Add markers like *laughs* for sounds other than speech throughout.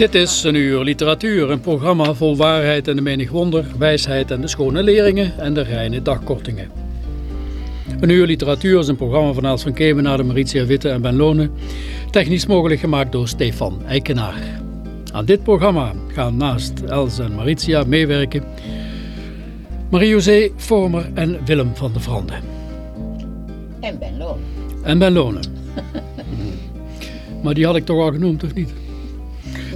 Dit is een uur literatuur, een programma vol waarheid en de menig wonder, wijsheid en de schone leringen en de reine dagkortingen. Een uur literatuur is een programma van Els van Kemenade, Maritia Witte en Ben Lonen, technisch mogelijk gemaakt door Stefan Eikenaar. Aan dit programma gaan naast Els en Maritia meewerken Marie-José Vormer en Willem van de Vrande. En Ben Loon. En Ben Lonen. *laughs* Maar die had ik toch al genoemd, of niet?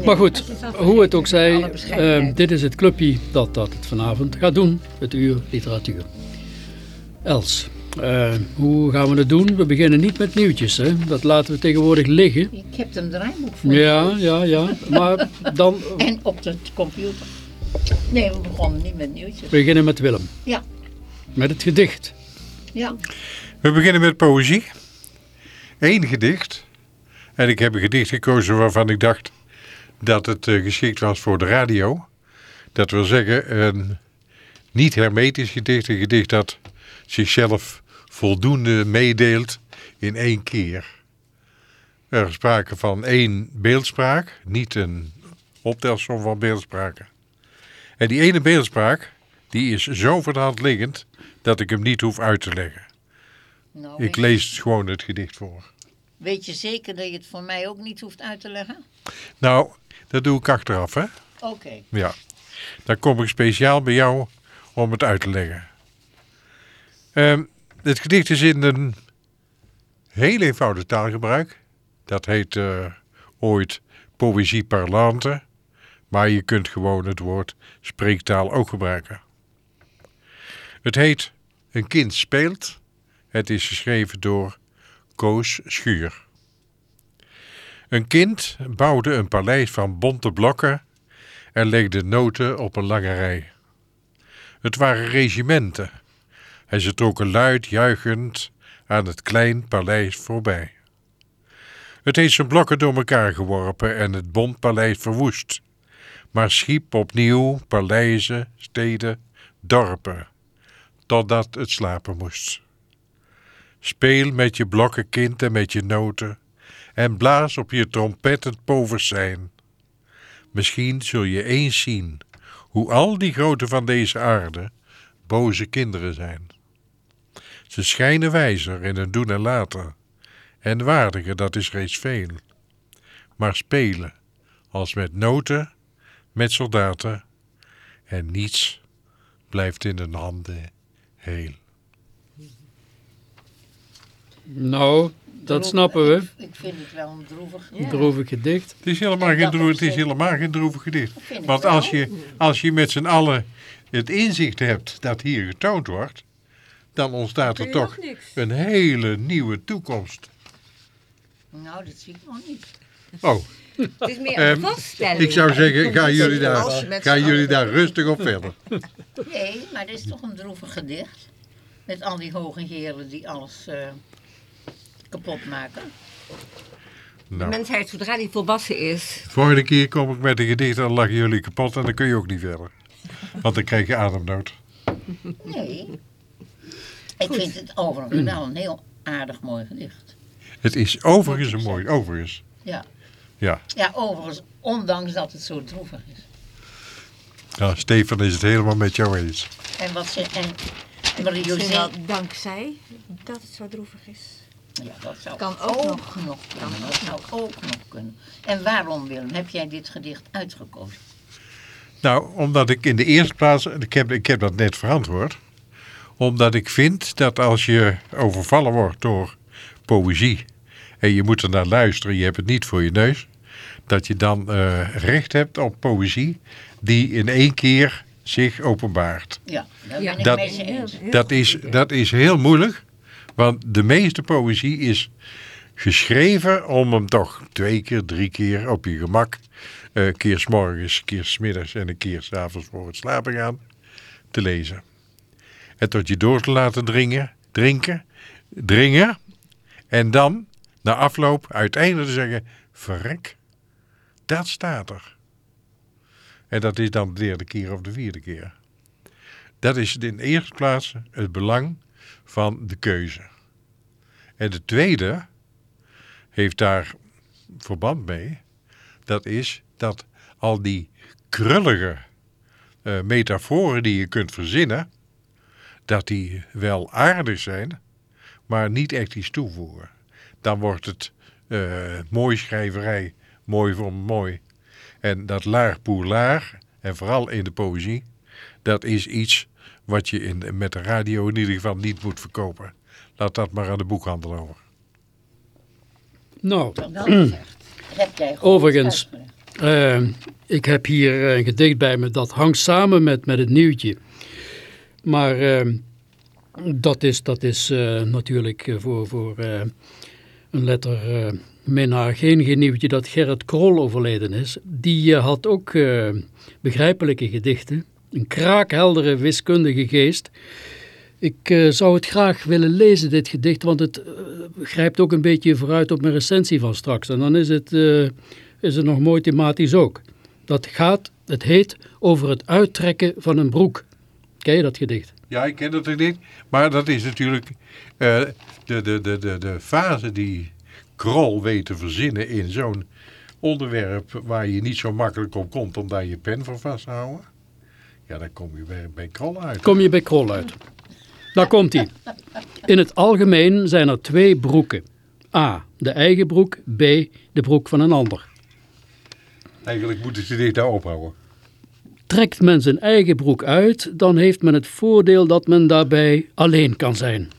Maar goed, hoe het ook zij, Alle bescheidenheid. eh, dit is het clubje dat, dat het vanavond gaat doen, het uur literatuur. Els, eh, hoe gaan we het doen? We beginnen niet met nieuwtjes, hè? dat laten we tegenwoordig liggen. Ik heb een draaiboek voor Ja, ja, ja, maar dan *laughs* En op de computer. Nee, we begonnen niet met nieuwtjes. beginnen met Willem, Ja, met het gedicht. ja. We beginnen met poëzie. Eén gedicht. En ik heb een gedicht gekozen waarvan ik dacht dat het eh, geschikt was voor de radio. Dat wil zeggen, een niet hermetisch gedicht. Een gedicht dat zichzelf voldoende meedeelt in één keer. Er is sprake van één beeldspraak, niet een optelsom van beeldspraken. En die ene beeldspraak, die is zo de hand liggend dat ik hem niet hoef uit te leggen. Nou, Ik lees gewoon het gedicht voor. weet je zeker dat je het voor mij ook niet hoeft uit te leggen? Nou, dat doe ik achteraf, hè? Oké. Ja. Dan kom ik speciaal bij jou om het uit te leggen. Ehm, het gedicht is in een heel eenvoudig taalgebruik. Dat heet eh, ooit poëzie parlante. Maar je kunt gewoon het woord spreektaal ook gebruiken. Het heet Een kind speelt. Het is geschreven door Koos Schuur. Een kind bouwde een paleis van bonte blokken en legde noten op een lange rij. Het waren regimenten en ze trokken luid juichend aan het klein paleis voorbij. Het heeft zijn blokken door elkaar geworpen en het bondpaleis verwoest, maar schiep opnieuw paleizen, steden, dorpen, totdat het slapen moest. Speel met je blokken kind en met je noten en blaas op je trompet het poversiijn. Misschien zul je eens zien hoe al die groten van deze aarde boze kinderen zijn. Ze schijnen wijzer in hun doen en laten, en waardiger dat is reeds veel. Maar spelen, als met noten, met soldaten, en niets blijft in hun handen heel. Nou, dat Droevig- snappen we. Ik, ik vind het wel een droevig. Een droevig gedicht. Het is helemaal En geen, dat droe- het is helemaal geen droevig gedicht. Want als je, als je met z'n allen het inzicht hebt dat hier getoond wordt, dan ontstaat er toch een hele nieuwe toekomst. Nou, dat zie ik nog niet. Oh, Het is meer Ehm, een vaststelling. ik zou zeggen, gaan jullie daar, gaan jullie daar rustig op verder. Nee, maar dit is toch een droevig gedicht. Met al die hoge heren die alles eh, kapot maken. De Nou, mensheid, zodra die volwassen is, volgende keer kom ik met een gedicht en dan lachen jullie kapot en dan kun je ook niet verder. Want dan krijg je ademnood. Nee. Ik vind het overigens wel een heel aardig mooi gedicht. Het is overigens een mooi, overigens. Ja. Ja, Ja, overigens, ondanks dat het zo droevig is. ja Stefan is het helemaal met jou eens. En wat ze, en Marie José. wel dankzij dat het zo droevig is. Ja, dat zou Kan ook ook nog. nog kunnen. Dat zou ook nog kunnen. En waarom, Willem, heb jij dit gedicht uitgekozen? Nou, omdat ik in de eerste plaats, ik heb, ik heb dat net verantwoord, omdat ik vind dat als je overvallen wordt door poëzie en je moet er naar luisteren, je hebt het niet voor je neus, dat je dan eh, recht hebt op poëzie die in één keer zich openbaart. Ja, daar ben ik Dat- mee ze eens. Dat is, dat is heel moeilijk, want de meeste poëzie is geschreven om hem toch twee keer, drie keer op je gemak, eh, een keer s morgens, keer s en een keer s avonds voor het slapen gaan, te lezen. En tot je door te laten dringen, drinken, dringen en dan, na afloop, uiteindelijk te zeggen, verrek, dat staat er. En dat is dan de derde keer of de vierde keer. Dat is in de eerste plaats het belang van de keuze. En de tweede heeft daar verband mee. Dat is dat al die krullige eh, metaforen die je kunt verzinnen, dat die wel aardig zijn, maar niet echt iets toevoegen. Dan wordt het eh mooi schrijverij, mooi voor mooi. En dat laar pour laar, en vooral in de poëzie, dat is iets wat je in, met de radio in ieder geval niet moet verkopen. Laat dat maar aan de boekhandel over. Nou, goed Overigens. Eh, ik heb hier eh, een gedicht bij me dat hangt samen met, met het nieuwtje. Maar eh, dat is, dat is eh, natuurlijk voor, voor eh, een letter eh minnaar geen, geen nieuwtje dat Gerrit Krol overleden is. Die had ook eh, begrijpelijke gedichten. Een kraakheldere wiskundige geest. Ik eh, zou het graag willen lezen, dit gedicht, want het eh, grijpt ook een beetje vooruit op mijn recensie van straks. En dan is het, eh, is het nog mooi thematisch ook. Dat gaat, het heet over het uittrekken van een broek. Ken je dat gedicht? Ja, ik ken dat niet. Maar dat is natuurlijk de, de, de, de, de fase die Krol weet te verzinnen in zo'n onderwerp waar je niet zo makkelijk op komt om daar je pen voor vast te houden. Ja, dan kom je bij, bij Krol uit. Kom je bij Krol uit. Daar komt hij. In het algemeen zijn er twee broeken. A. De eigen broek. B. De broek van een ander. Eigenlijk moeten ze dit daar ophouden. Trekt men zijn eigen broek uit, dan heeft men het voordeel dat men daarbij alleen kan zijn.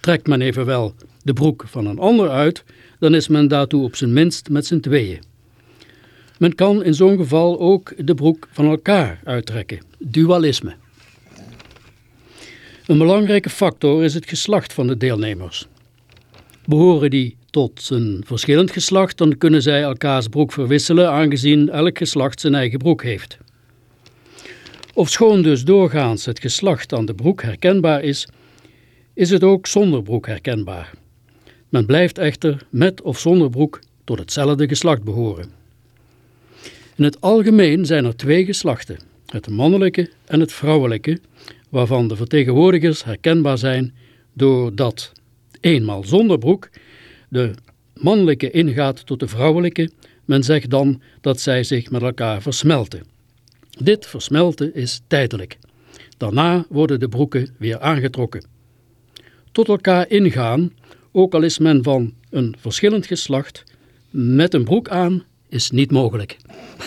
Trekt men evenwel de broek van een ander uit, dan is men daartoe op zijn minst met z'n tweeën. Men kan in zo'n geval ook de broek van elkaar uittrekken. Dualisme. Een belangrijke factor is het geslacht van de deelnemers. Behoren die tot een verschillend geslacht, dan kunnen zij elkaars broek verwisselen, aangezien elk geslacht zijn eigen broek heeft. Ofschoon dus doorgaans het geslacht aan de broek herkenbaar is, is het ook zonder broek herkenbaar. Men blijft echter met of zonder broek tot hetzelfde geslacht behoren. In het algemeen zijn er twee geslachten, het mannelijke en het vrouwelijke, waarvan de vertegenwoordigers herkenbaar zijn doordat eenmaal zonder broek de mannelijke ingaat tot de vrouwelijke, men zegt dan dat zij zich met elkaar versmelten. Dit versmelten is tijdelijk. Daarna worden de broeken weer aangetrokken. Tot elkaar ingaan, ook al is men van een verschillend geslacht, met een broek aan, is niet mogelijk. *laughs*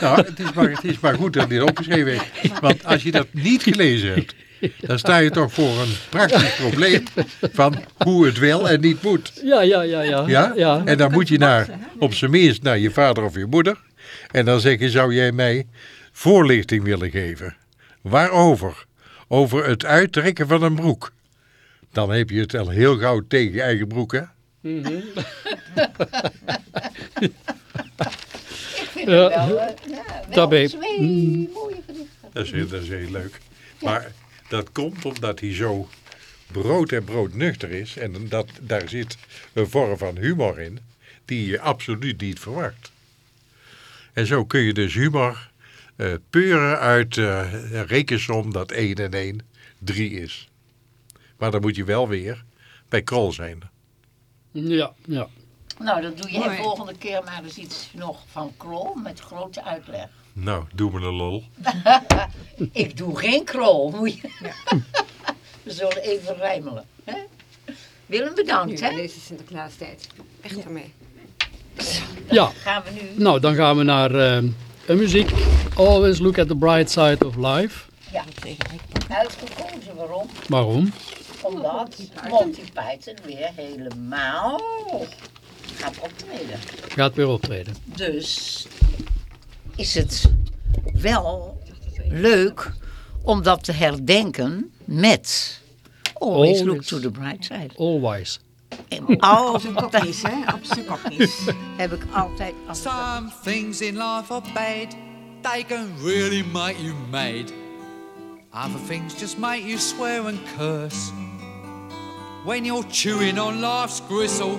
Nou, het is, maar, het is maar goed dat dit opgeschreven is. Want als je dat niet gelezen hebt, dan sta je toch voor een praktisch probleem van hoe het wel en niet moet. Ja, ja, ja, ja. Ja? ja. En dan moet je naar, op zijn minst naar je vader of je moeder. En dan zeggen, zou jij mij voorlichting willen geven? Waarover? Over het uittrekken van een broek. Dan heb je het al heel gauw tegen je eigen broek, hè? Vind *laughs* Ja. het wel, eh, *laughs* ja, wel twee mooie gedichten. Dat is, heel- dat is heel leuk. Maar dat komt omdat hij zo brood en broodnuchter is. En dat, daar zit een vorm van humor in die je absoluut niet verwacht. En zo kun je dus humor eh, peuren uit eh, een rekensom dat 1 en 1 3 is. Maar dan moet je wel weer bij Krol zijn. Ja, ja. Nou, dat doe jij Mooi. volgende keer maar eens iets nog van krol met grote uitleg. Nou, doe me een lol. *laughs* Ik doe geen krol. Moet je... *laughs* We zullen even rijmelen. Hè? Willem, Nu, bedankt. Hè? deze Sinterklaastijd. Echt ermee. Ja, Gaan we nu... nou dan gaan we naar een muziek. Always look at the bright side of life. Ja, uitgekozen. Waarom? Waarom? Omdat Monty Python weer helemaal gaat optreden. Gaat weer optreden. Dus is het wel leuk om dat te herdenken met Always Look to the Bright Side. Always. Op zijn *laughs* kopjes, hè? Op zijn kopjes. *laughs* heb ik altijd als Some things in life are bad, they can really make you mad. Other things just make you swear and curse. When you're chewing on life's gristle,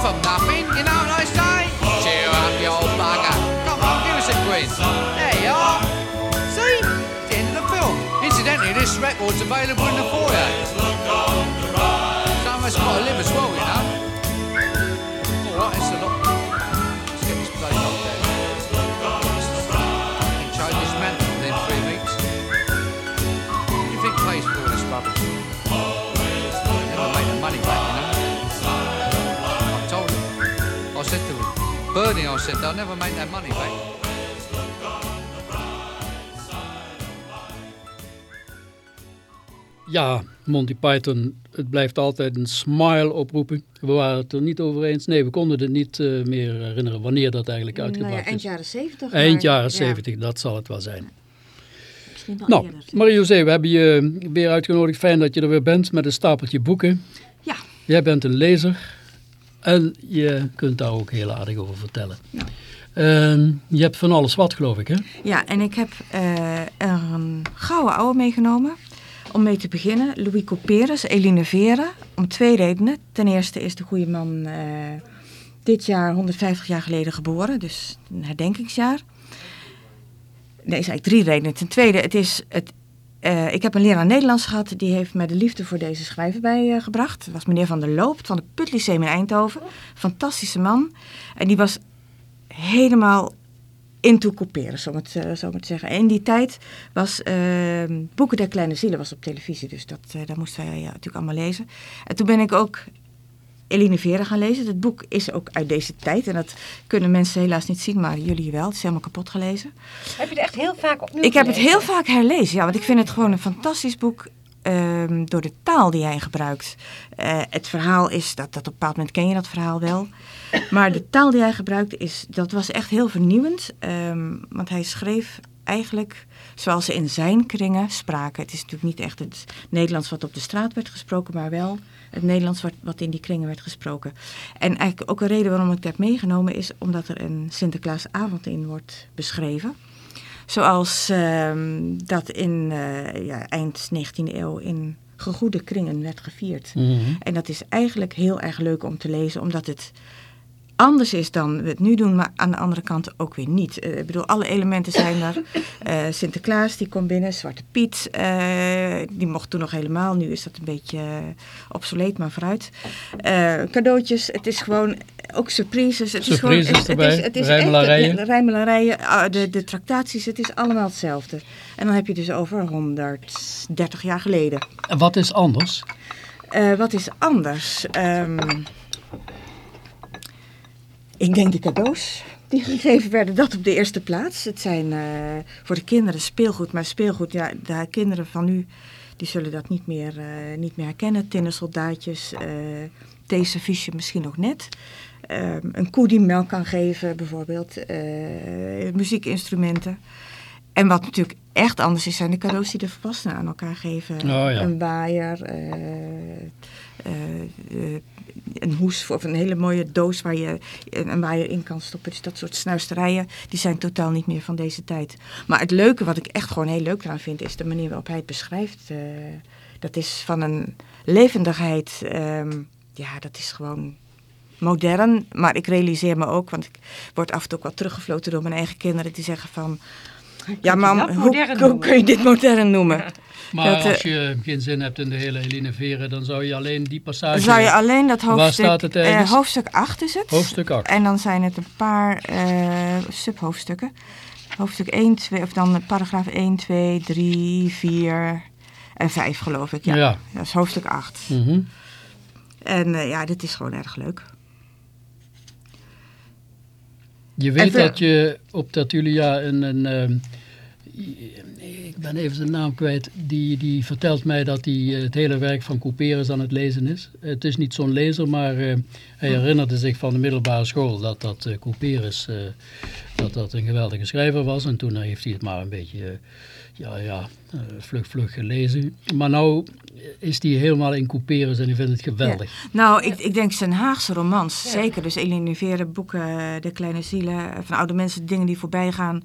from nothing, you know what I say? Cheer up, you old bugger. Come on, give us a quiz. There you are. See? It's the end of the film. Incidentally, this record's available in the foyer. Bernie, I said, they'll never make that money back. Ja, Monty Python, het blijft altijd een smile oproepen. We waren het er niet over eens. Nee, we konden het niet eh, meer herinneren wanneer dat eigenlijk Nou uitgebracht ja, eind is. jaren zeventig. Eind maar- jaren ja, 70, dat zal het wel zijn. Nou. Marie-José, we hebben je weer uitgenodigd. Fijn dat je er weer bent met een stapeltje boeken. Ja. Jij bent een lezer en je kunt daar ook heel aardig over vertellen. Ehm, je hebt van alles wat, geloof ik, hè? Ja, en ik heb eh, een gouden oude meegenomen. Om mee te beginnen, Louis Couperus, Eline Vere. Om twee redenen. Ten eerste is de goede man eh, dit jaar 150 jaar geleden geboren. Dus een herdenkingsjaar. Nee, is eigenlijk drie redenen. Ten tweede, het is het eh, ik heb een leraar Nederlands gehad, die heeft mij de liefde voor deze schrijver bijgebracht. Dat was meneer Van der Loop van het Put Lyceum in Eindhoven. Fantastische man. En die was helemaal into couperen, zo moet, eh, zo moet zeggen. En in die tijd was eh, Boeken der Kleine Zielen was op televisie, dus dat, eh, dat moesten wij natuurlijk allemaal lezen. En toen ben ik ook Eline Vera gaan lezen. Het boek is ook uit deze tijd en dat kunnen mensen helaas niet zien, maar jullie wel. Het is helemaal kapot gelezen. Heb je het echt heel vaak opnieuw Ik heb het heel vaak herlezen, ja, want ik vind het gewoon een fantastisch boek. ehm, door de taal die hij gebruikt. Eh, het verhaal is, dat, dat op een bepaald moment ken je dat verhaal wel. Maar de taal die hij gebruikte, is, dat was echt heel vernieuwend. ehm, want hij schreef eigenlijk zoals ze in zijn kringen spraken. Het is natuurlijk niet echt het Nederlands wat op de straat werd gesproken, maar wel het Nederlands wat, wat in die kringen werd gesproken. En eigenlijk ook een reden waarom ik het heb meegenomen is omdat er een Sinterklaasavond in wordt beschreven. Zoals ehm, dat in eh, ja, eind 19e eeuw in gegoede kringen werd gevierd. Mhm. En dat is eigenlijk heel erg leuk om te lezen, omdat het anders is dan we het nu doen, maar aan de andere kant ook weer niet. Eh, ik bedoel, alle elementen zijn er. Eh, Sinterklaas, die komt binnen. Zwarte Piet, eh, die mocht toen nog helemaal. Nu is dat een beetje obsoleet, maar vooruit. Eh, cadeautjes, het is gewoon ook surprises. Het Surprises is gewoon, het, erbij, het is, het is rijmelarijen. Echt, ja, rijmelarijen, ah, de, de tractaties, het is allemaal hetzelfde. En dan heb je dus over 130 jaar geleden. En wat is anders? Eh, wat is anders? Ehm, ik denk de cadeaus die gegeven werden, dat op de eerste plaats. Het zijn eh, voor de kinderen speelgoed, maar speelgoed, ja, de kinderen van nu, die zullen dat niet meer, eh, niet meer herkennen. Tinnersoldaatjes, eh theeserviesje misschien nog net. Ehm, een koe die melk kan geven, bijvoorbeeld. muziekinstrumenten. En wat natuurlijk echt anders is, zijn de cadeaus die de volwassenen aan elkaar geven. Oh, ja. Een waaier, een hoes of een hele mooie doos waar je een een waaier in kan stoppen. Dus dat soort snuisterijen, die zijn totaal niet meer van deze tijd. Maar het leuke, wat ik echt gewoon heel leuk eraan vind, is de manier waarop hij het beschrijft. eh, dat is van een levendigheid, ehm, ja, dat is gewoon modern. Maar ik realiseer me ook, want ik word af en toe ook wel teruggefloten door mijn eigen kinderen, die zeggen van... Ja, dat hoe, hoe kun je dit modern noemen? Maar Dat, eh, als je geen zin hebt in de hele Eline Veren, dan zou je alleen die passage... Dan zou je alleen dat Waar hoofdstuk... staat het eh, ergens? hoofdstuk 8 is het. Hoofdstuk 8. En dan zijn het een paar eh, subhoofdstukken. Hoofdstuk 1, 2, of dan paragraaf 1, 2, 3, 4 en 5 geloof ik. Ja. Ja. Dat is hoofdstuk 8. Mhm. En eh, ja, dit is gewoon erg leuk. Je weet dat je op Tertulia een... een ehm, ik ben even zijn naam kwijt. Die, die vertelt mij dat hij eh, het hele werk van Couperus aan het lezen is. Het is niet zo'n lezer, maar eh, hij herinnerde zich van de middelbare school dat dat eh, Couperus eh, dat dat een geweldige schrijver was. En toen heeft hij het maar een beetje eh, ja, ja, eh, vlug vlug gelezen. Maar nou is hij helemaal in Couperus en hij vindt het geweldig. Nou, ik, ik denk zijn Haagse romans, zeker. Dus Eline Vere, boeken, De Kleine Zielen, van oude mensen, dingen die voorbij gaan.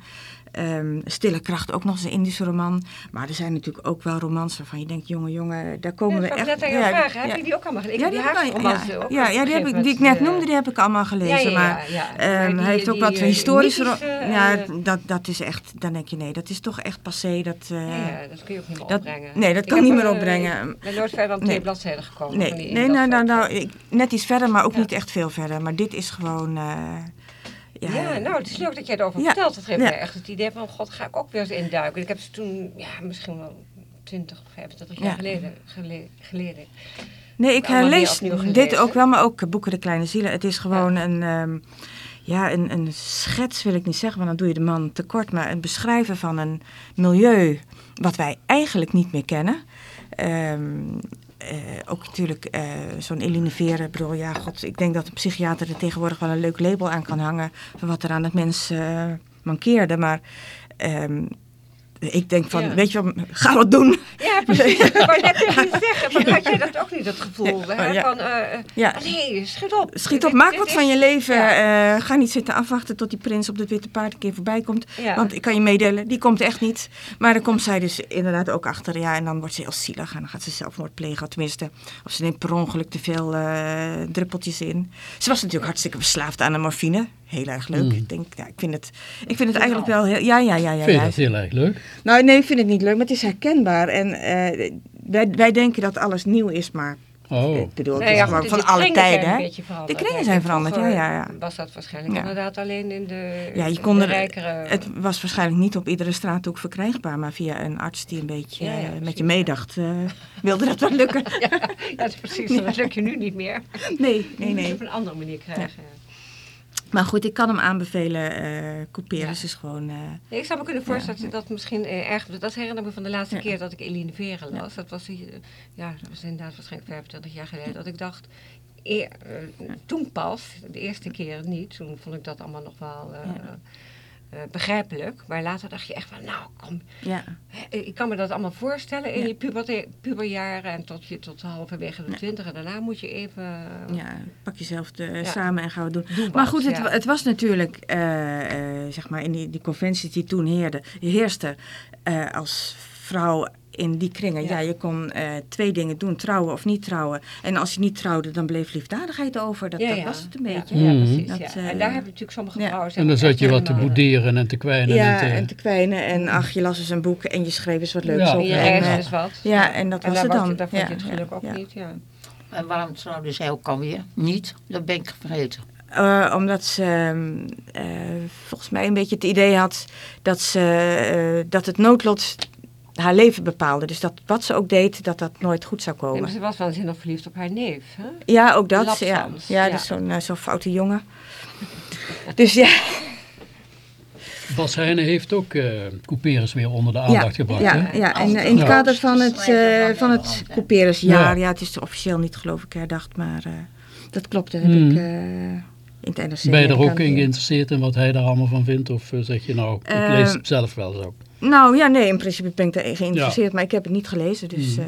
Ehm, Stille Kracht, ook nog eens een Indische roman. Maar er zijn natuurlijk ook wel romans waarvan je denkt, jongen, jongen, daar komen Ja, we echt... net aan jou vragen. Heb je die ook allemaal gelezen? Ja, die die ja, romans ook ja, ja, die, heb ik, die ik net noemde, die heb ik allemaal gelezen. ja, ja, maar ja. ehm, die- hij heeft ook wat eh, historische... ja, eh, dat, dat is echt... Dan denk je, nee, dat is toch echt passé. Dat, eh, Ja, ja, dat kun je ook niet meer dat- opbrengen. nee, dat Ik kan niet meer opbrengen. Ik ben nooit verder dan Nee. twee bladzijden gekomen. Nee, nee nou, nou, nou, net iets verder, maar ook Ja. niet echt veel verder. Maar dit is gewoon... ja, Ja, nou, het is leuk dat jij erover vertelt. Dat geeft mij echt het idee van, god, ga ik ook weer eens induiken. Ik heb ze toen, ja, misschien wel 20 of 25 jaar Ja. geleden gele- geleden. Nee, ik gelezen. dit ook wel, maar ook Boeken de Kleine Zielen. Het is gewoon een, ehm, ja, een, een schets, wil ik niet zeggen, want dan doe je de man tekort. Maar een beschrijven van een milieu wat wij eigenlijk niet meer kennen. Ehm, eh, ook natuurlijk eh, zo'n Eline Veren. Ik bedoel, ja, god, ik denk dat een psychiater er tegenwoordig wel een leuk label aan kan hangen... van wat er aan het mens eh, mankeerde. Maar ehm, ik denk van, Ja. weet je wat, ga wat doen. *laughs* Ja, precies. *laughs* Wou net tegen je zeggen, van, had jij dat ook niet, het gevoel? Ja, hè? oh. Van, Ja. oh nee, schiet op. Schiet op, Dit- maak dit wat is- van je leven. Ja. Eh, ga niet zitten afwachten tot die prins op het witte paard een keer voorbij komt. Want ik kan je meedelen, die komt echt niet. Maar dan komt zij dus inderdaad ook achter. Ja, en dan wordt ze heel zielig en dan gaat ze zelfmoord plegen. Tenminste, of ze neemt per ongeluk te veel druppeltjes in. Ze was natuurlijk hartstikke verslaafd aan de morfine. Heel erg leuk. Mm. Ik, denk, ja, ik vind het, ik vind het eigenlijk wel heel... Ja, ja, ja. ja, Vind je ja. dat heel erg leuk? Nou, nee, ik vind het niet leuk, maar het is herkenbaar. En eh, wij, wij denken dat alles nieuw is, maar Oh. ik bedoel, het Nee, ja, goed, van de alle tijden. zijn een hè. beetje veranderd. De kringen zijn veranderd, ja, ja, ja. was dat waarschijnlijk Ja. inderdaad alleen in de, Ja, je de kon er, rijkere... het was waarschijnlijk niet op iedere straathoek verkrijgbaar, maar via een arts die een beetje Ja, ja, eh, met precies, je meedacht, eh, wilde dat wel lukken. *laughs* ja, dat is precies. Dat lukt je nu niet meer. Nee, Je nee, moet het nee. op een andere manier krijgen. Maar goed, ik kan hem aanbevelen. eh Couperus Ja. is gewoon... eh, Ja, ik zou me kunnen voorstellen dat dat misschien eh, erg... Dat herinner me van de laatste keer dat ik Eline Veren las. Dat was, ja, dat was inderdaad waarschijnlijk 25 jaar geleden. Dat ik dacht, eer, toen pas, de eerste keer niet. Toen vond ik dat allemaal nog wel eh, eh, begrijpelijk. Maar later dacht je echt van, nou kom... ja. Ik kan me dat allemaal voorstellen in Ja. je puberjaren en tot, je, tot halverwege de twintig. En daarna moet je even... ja, pak jezelf de, Ja. samen en gaan we doen. Doen wat, Maar goed, het, het was natuurlijk, eh, eh, zeg maar, in die, die conventies die toen heerden, heerste eh, als vrouw in die kringen. Ja, Ja. je kon eh, twee dingen doen, trouwen of niet trouwen. En als je niet trouwde, dan bleef liefdadigheid over. Dat, dat was het een Ja, beetje. Ja, Mhm. precies. Dat, ja. eh, en daar hebben natuurlijk sommige ja. vrouwen... En dan zat je wat te helemaal- boederen en te kwijnen. Ja, en te... en te kwijnen. En ach, je las eens een boek en je schreef eens wat leuks Ja. op. En je En, eh, wat. ja, en dat was het dan. Vond Ja, je het geluk ja, ook ja. niet, ja. En waarom trouwde zij ook alweer? Niet? Dat ben ik vergeten. Eh, omdat ze ehm, eh, volgens mij een beetje het idee had dat, ze, eh, dat het noodlot haar leven bepaalde. Dus dat wat ze ook deed, dat dat nooit goed zou Nee, komen. maar ze was waanzinnig verliefd op haar neef. Hè? Ja, ook dat. Ja, ja, is zo'n eh, zo'n foute jongen. *laughs* Dus ja, Bas Heijnen heeft ook eh Couperus weer onder de aandacht ja, gebracht. ja, hè? ja. En eh, in het de kader van het, eh, schrijver van het? Couperusjaar, Ja. ja. het is officieel niet geloof ik herdacht, maar eh, dat klopt. Dat heb Hmm. ik eh, in het NRC. Ben je er ook in geïnteresseerd in wat hij daar allemaal van vindt? Of eh, zeg je nou, ik Eh, lees het zelf wel zo? Nou ja, nee, in principe ben ik daarin geïnteresseerd, maar ik heb het niet gelezen. Dus Mhm. eh,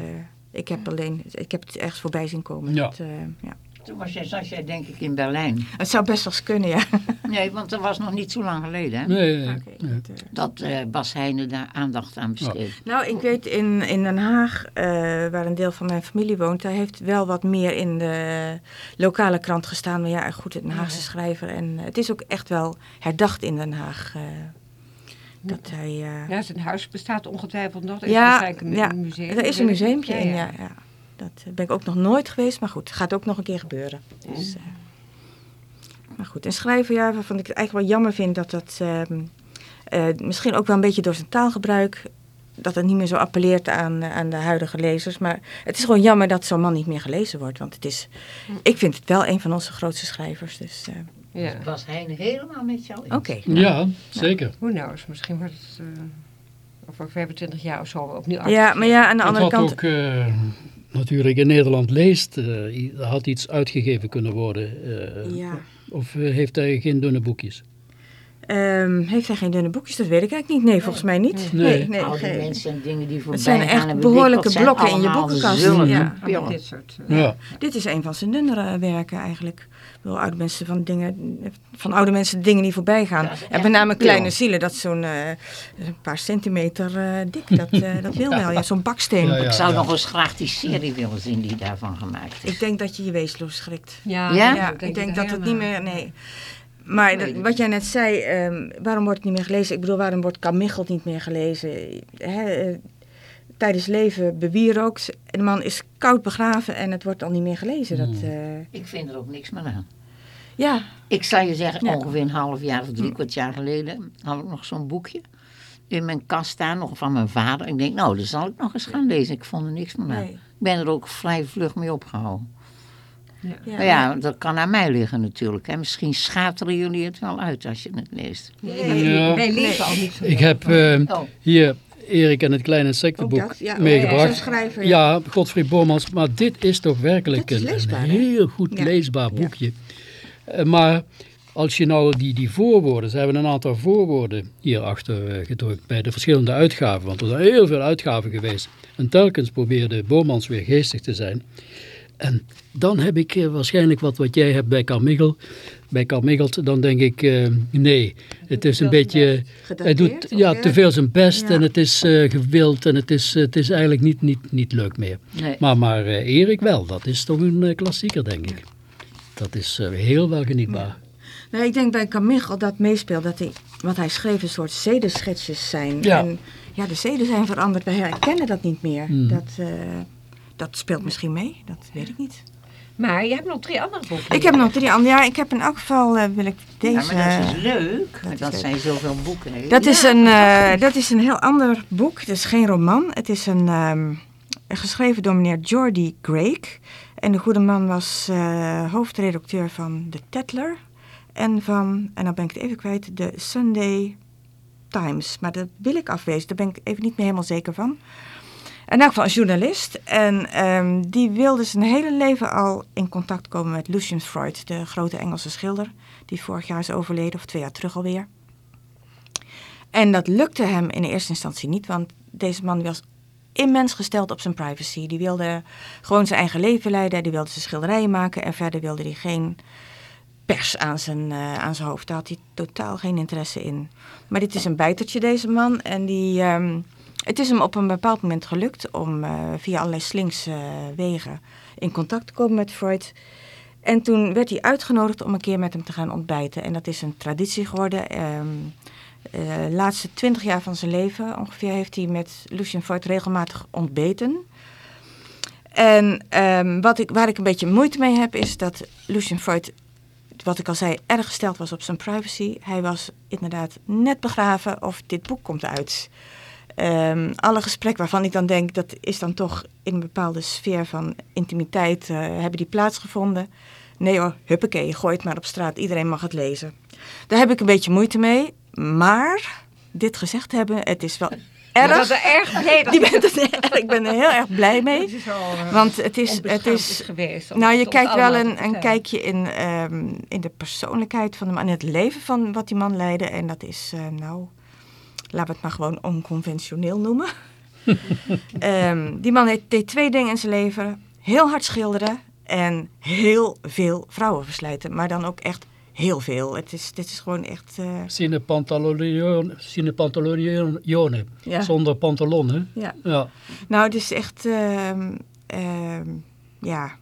ik heb alleen, ik heb het ergens voorbij zien komen. Ja. Dat, eh, ja. Toen was jij, zat jij denk ik in Berlijn. Het zou best wel eens kunnen, ja. *laughs* Nee, want dat was nog niet zo lang geleden hè? Nee, nee, dat, eh. dat eh, Bas Heijnen daar aandacht aan besteedt. Nou, ik weet in, in Den Haag, eh, waar een deel van mijn familie woont, daar heeft wel wat meer in de lokale krant gestaan. Maar ja, goed, een Haagse schrijver. En het is ook echt wel herdacht in Den Haag. Dat hij... eh, Ja, zijn huis bestaat ongetwijfeld nog. Er is ja, waarschijnlijk een ja, museum. er is een museumpje in, ja. ja. Dat eh, ben ik ook nog nooit geweest, maar goed, gaat ook nog een keer gebeuren. Dus, eh, maar goed, en schrijver, ja, waarvan ik het eigenlijk wel jammer vind dat dat ehm, eh, misschien ook wel een beetje door zijn taalgebruik, dat het niet meer zo appelleert aan, aan de huidige lezers. Maar het is gewoon jammer dat zo'n man niet meer gelezen wordt, want het is, ik vind het wel een van onze grootste schrijvers. Dus Ja. Bas Heijnen helemaal met jou in. oké. Ja, zeker. Who knows, misschien wordt het uh, over 25 jaar of zo opnieuw Ja, maar ja, aan de Het andere had kant... ook eh, natuurlijk in Nederland leest, eh, er had iets uitgegeven kunnen worden. eh, ja. Of heeft hij geen dunne boekjes? Ehm, heeft hij geen dunne boekjes? Dat weet ik eigenlijk niet. Nee, volgens mij niet. Nee. Nee, nee, Oude geen- mensen en dingen die voorbij zijn gaan echt behoorlijke zijn blokken in je boekenkast. zulke Ja. dit soort. eh, Ja. Dit is een van zijn dunnere werken eigenlijk. Ik bedoel, oude mensen van dingen, van oude mensen dingen die voorbij gaan. En met name kleine zielen, dat is zo'n eh, een paar centimeter eh, dik. Dat, eh, *laughs* dat wil wel, ja, zo'n baksteen. Ja, ja. Ik zou nog eens graag die serie willen zien die daarvan gemaakt is. Ik denk dat je je weesloos schrikt. Ja, Ja? Ja, ik denk dat het niet meer, nee. Maar dat- wat jij net zei, ehm, waarom wordt het niet meer gelezen? Ik bedoel, waarom wordt Kamichelt niet meer gelezen? Hè, eh, tijdens leven bewierookt. En de man is koud begraven en het wordt al niet meer gelezen. Dat, Hmm. eh, Ik vind er ook niks meer aan. ja, Ik zou je zeggen, Ja. ongeveer een half jaar of drie kwart jaar geleden had ik nog zo'n boekje in mijn kast staan, nog van mijn vader. Ik denk, nou, dat zal ik nog eens gaan lezen. Ik vond er niks meer aan. nee. Ik ben er ook vrij vlug mee opgehouden. Ja, Maar ja, dat kan aan mij liggen natuurlijk. Hè. Misschien schateren jullie het wel uit als je het leest. Nee, Ja. Wij leven al niet zo Ik heb eh, Oh. hier Erik en het kleine insectenboek ja, meegebracht. zo'n schrijver, ja. Ja, Godfried Bormans. Maar dit is toch werkelijk is een, leesbaar, een hè? heel goed Ja. leesbaar boekje. Eh, maar als je nou die, die voorwoorden, ze hebben een aantal voorwoorden hierachter eh, gedrukt bij de verschillende uitgaven. Want er zijn heel veel uitgaven geweest. En telkens probeerde Bormans weer geestig te zijn. En dan heb ik eh, waarschijnlijk wat, wat jij hebt bij Carmichael. Bij Carmichael, dan denk ik, eh, nee, het is een beetje... Hij doet ja, te veel zijn best Ja. en het is eh, gewild en het is, het is eigenlijk niet, niet, niet leuk meer. Nee. Maar, maar Erik wel, dat is toch een klassieker denk ik. Dat is heel wel genietbaar. Nou, ik denk bij Camichel dat meespeelt dat hij, wat hij schreef een soort zedenschetsjes zijn. Ja. En ja, de zeden zijn veranderd. Wij herkennen dat niet meer. Hmm. Dat, dat speelt misschien mee, dat weet ik niet. Maar je hebt nog drie andere boeken. Ik heb nog drie andere. Ja, ik heb in elk geval eh, wil ik deze. Ja, maar dat is leuk. dat Dat, zijn zoveel boeken. Dat is, een, eh, dat is een heel ander boek. Het is geen roman. Het is een, ehm, geschreven door meneer Jordi Craig. En de goede man was eh, hoofdredacteur van The Tetler. En van, en dan ben ik het even kwijt, de Sunday Times. Maar dat wil ik afwezen. Daar ben ik even niet meer helemaal zeker van. In elk geval een journalist. En ehm, die wilde zijn hele leven al in contact komen met Lucian Freud, de grote Engelse schilder. Die vorig jaar is overleden, of twee jaar terug alweer. En dat lukte hem in eerste instantie niet, want deze man was immens gesteld op zijn privacy. Die wilde gewoon zijn eigen leven leiden, die wilde zijn schilderijen maken en verder wilde hij geen pers aan zijn, eh, aan zijn hoofd. Daar had hij totaal geen interesse in. Maar dit is een bijtertje, deze man. En die, ehm, het is hem op een bepaald moment gelukt om eh, via allerlei slinks eh, wegen in contact te komen met Freud. En toen werd hij uitgenodigd om een keer met hem te gaan ontbijten. En dat is een traditie geworden. Ehm, eh, de laatste twintig jaar van zijn leven ongeveer heeft hij met Lucien Freud regelmatig ontbeten. En ehm, wat ik, waar ik een beetje moeite mee heb is dat Lucien Freud, wat ik al zei, erg gesteld was op zijn privacy. Hij was inderdaad net begraven of dit boek komt uit. Ehm, alle gesprekken waarvan ik dan denk, dat is dan toch in een bepaalde sfeer van intimiteit, eh, hebben die plaatsgevonden. Nee hoor, huppakee, gooi het maar op straat, iedereen mag het lezen. Daar heb ik een beetje moeite mee, maar dit gezegd hebben, het is wel *laughs* erg. Dat is erg. Nee, dat *laughs* bent het ik ben er heel erg blij mee. Eh, Want het is, het is geweest. nou, je kijkt wel een, een kijkje in, ehm, in de persoonlijkheid van de man, in het leven van wat die man leidde. En dat is, eh, nou, laten we het maar gewoon onconventioneel noemen. *laughs* Ehm, die man deed twee dingen in zijn leven. Heel hard schilderen en heel veel vrouwen verslijten. Maar dan ook echt heel veel. Het is, dit is gewoon echt... eh, Sine sine Ja. zonder pantalon, hè? ja. Ja. Nou, het is echt, ehm, ehm, ja.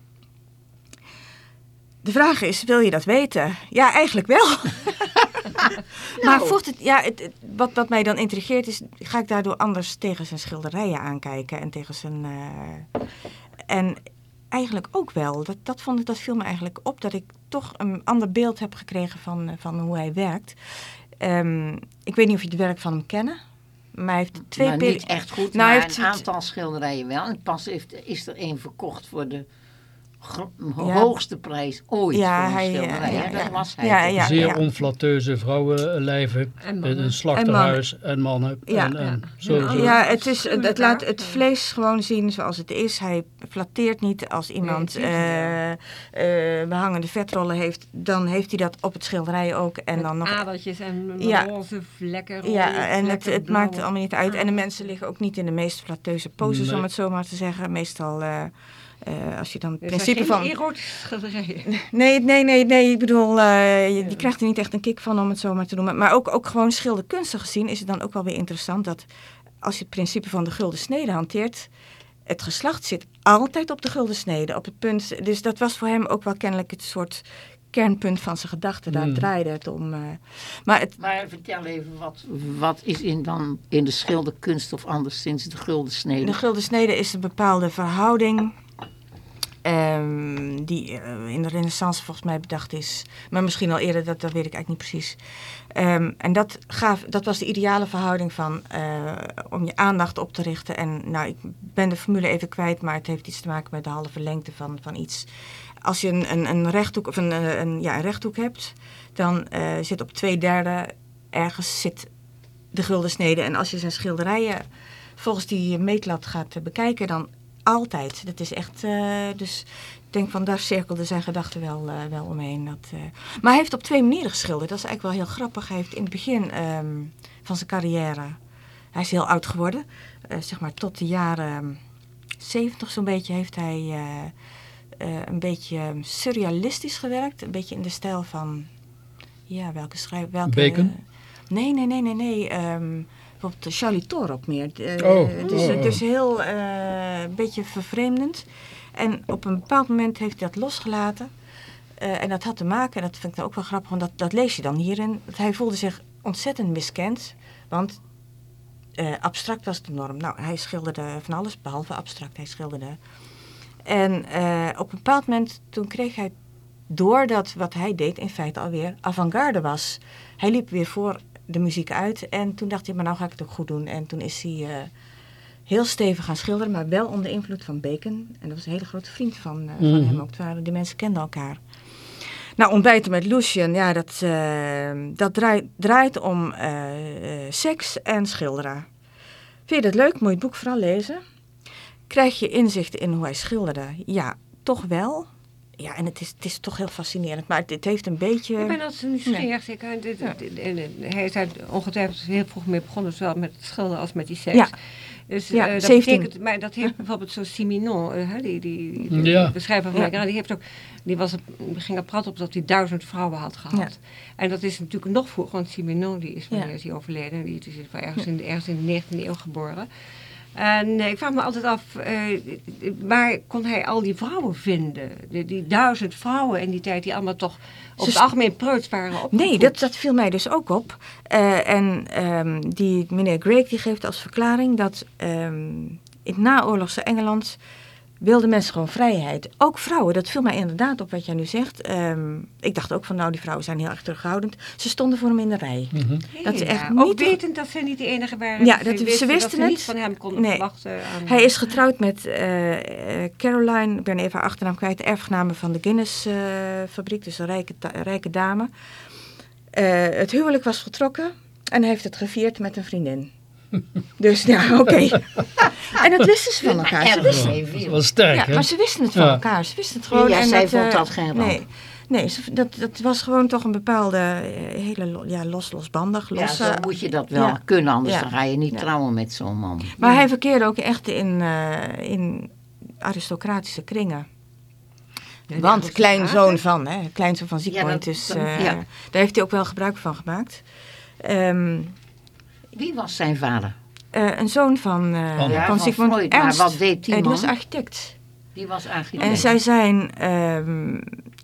De vraag is, wil je dat weten? Ja, eigenlijk wel. *laughs* *laughs* maar voegt het, ja, het, het- wat, wat mij dan intrigeert is, ga ik daardoor anders tegen zijn schilderijen aankijken en tegen zijn... eh, en eigenlijk ook wel. Dat, dat, vond ik, dat viel me eigenlijk op, dat ik toch een ander beeld heb gekregen van, eh, van hoe hij werkt. Ehm, ik weet niet of je het werk van hem kennen, maar hij heeft twee nou, niet echt goed, Nou, hij maar heeft een aantal schilderijen wel. En pas heeft, is er één verkocht voor de. Hoogste prijs ooit Ja, voor een schilderij. ja, hè? ja. Dat was hij. Ja, toch? ja. Zeer onflatteuze vrouwenlijven, een slachterhuis en mannen. Ja. en, het, is, het, laat het vlees gewoon zien zoals het is. Hij flatteert niet als iemand Nee, eh eh, behangende vetrollen heeft. Dan heeft hij dat op het schilderij ook. En Met dan nog adertjes en Ja. roze vlekken. rode Ja, en het, vlekken, het maakt allemaal niet uit. En de mensen liggen ook niet in de meest flatteuze poses, Nee. om het zo maar te zeggen. Meestal, eh, als je dan het principe van... Nee, nee, nee, nee. Ik bedoel, eh, je, die krijgt er niet echt een kick van, om het zo maar te noemen. Maar ook, ook gewoon schilderkunstig gezien is het dan ook wel weer interessant dat als je het principe van de gulden snede hanteert, het geslacht zit altijd op de gulden snede, op het punt. Dus dat was voor hem ook wel kennelijk het soort kernpunt van zijn gedachten. Daar Mm. draaide het om. eh. maar het, Maar vertel even, wat, wat is in, dan in de schilderkunst of anderszins de gulden snede? De gulden snede is een bepaalde verhouding ehm, die eh, in de renaissance volgens mij bedacht is. Maar misschien al eerder, dat, weet ik eigenlijk niet precies. Ehm, en dat, gaf, dat was de ideale verhouding van eh, om je aandacht op te richten. En nou, ik ben de formule even kwijt, maar het heeft iets te maken met de halve lengte van, van iets. Als je een, een, een rechthoek, of een, een, ja, een rechthoek hebt, dan eh, zit op twee derde ergens zit de gulden snede. En als je zijn schilderijen volgens die meetlat gaat bekijken, dan altijd. Dat is echt, eh, dus ik denk van daar cirkelde zijn gedachten wel, eh, wel omheen. Dat, eh. Maar hij heeft op twee manieren geschilderd. Dat is eigenlijk wel heel grappig. Hij heeft in het begin ehm, van zijn carrière, hij is heel oud geworden, zeg maar tot de jaren 70 zo'n beetje heeft hij een beetje surrealistisch gewerkt. Een beetje in de stijl van, ja, welke schrijver? Welke, Bacon? nee, nee, nee, nee, nee. ehm, bijvoorbeeld Charlie Torop meer. Oh, dus, oh, oh. dus heel eh, een beetje vervreemdend. En op een bepaald moment heeft hij dat losgelaten. Eh, en dat had te maken, en dat vind ik dan ook wel grappig, want dat, dat lees je dan hierin. Dat hij voelde zich ontzettend miskend. Want abstract was de norm. Nou, hij schilderde van alles behalve abstract. Hij schilderde. En op een bepaald moment, toen kreeg hij door dat wat hij deed in feite alweer avant-garde was. Hij liep weer voor de muziek uit en toen dacht hij, maar nou ga ik het ook goed doen. En toen is hij eh, heel stevig gaan schilderen, maar wel onder invloed van Bacon. En dat was een hele grote vriend van, eh, van Mhm. hem ook. Waren, die mensen kenden elkaar. Nou, ontbijten met Lucian, ja, dat, eh, dat draait, draait om seks en schilderen. Vind je dat leuk? Moet je het boek vooral lezen. Krijg je inzicht in hoe hij schilderde? Ja, toch wel. Ja, en het is, het is toch heel fascinerend. Maar het, het heeft een beetje... Ik ben altijd nieuwsgierig. Ik, eh, dit- dit- en, hij is daar ongetwijfeld heel vroeg mee begonnen, zowel met het schilderen als met die seks. Ja. Dus Ja, eh, dat 17. betekent, maar dat heeft bijvoorbeeld zo Siminon, eh, hè, die, die, die Ja. beschrijver van Ja. Die heeft ook, die was, ging er prat op dat hij duizend vrouwen had gehad. Ja. En dat is natuurlijk nog vroeger, want Siminon die is, wanneer Ja. is hij overleden? Die is wel ergens in, de- ergens in de 19e eeuw geboren. En eh, ik vraag me altijd af, eh, waar kon hij al die vrouwen vinden? Die, die duizend vrouwen in die tijd, die allemaal toch op het algemeen preuts waren opgevoed. Nee, dat, dat viel mij dus ook op. Eh, en ehm, die meneer Greg die geeft als verklaring dat ehm, in het naoorlogse Engeland wilden mensen gewoon vrijheid. Ook vrouwen, dat viel mij inderdaad op wat jij nu zegt. Ehm, ik dacht ook van nou, die vrouwen zijn heel erg terughoudend. Ze stonden voor hem in de rij. Mhm. dat is Ja, echt ook niet- wetend dat ze niet de enige waren. Ja, dat- ze wisten, wisten dat ze niet het. van hem konden Nee. verwachten. Aan, Hij is getrouwd met eh, eh, Caroline, ik ben even haar achternaam kwijt, de erfgename van de Guinness-fabriek, dus een rijke, rijke dame. Eh, het huwelijk was getrokken en hij heeft het gevierd met een vriendin. Dus ja, oké. *laughs* en dat wisten ze van elkaar. Ze wisten, even. Dat was sterk, ja, hè? maar ze wisten het van Ja. elkaar. Ze wisten het gewoon. Ja, en zij dat, vond eh, dat geen ramp. Nee, nee ze- dat, dat was gewoon toch een bepaalde, eh, hele ja, los, losbandig. Ja, Los, zo eh, moet je dat wel ja. kunnen, anders Ja. dan ga je niet Ja. trouwen met zo'n man. Maar hij verkeerde ook echt in, eh, in aristocratische kringen. Ja, Want kleinzoon van, hè, kleinzoon van Ziegmund, Ja, dat- dus eh, ja. daar heeft hij ook wel gebruik van gemaakt. Ehm, Wie was zijn vader? eh, een zoon van, eh. Ja, van van Sigmund Freud, maar wat deed die Eh, man? was architect. Die was architect. En zij zijn, ehm,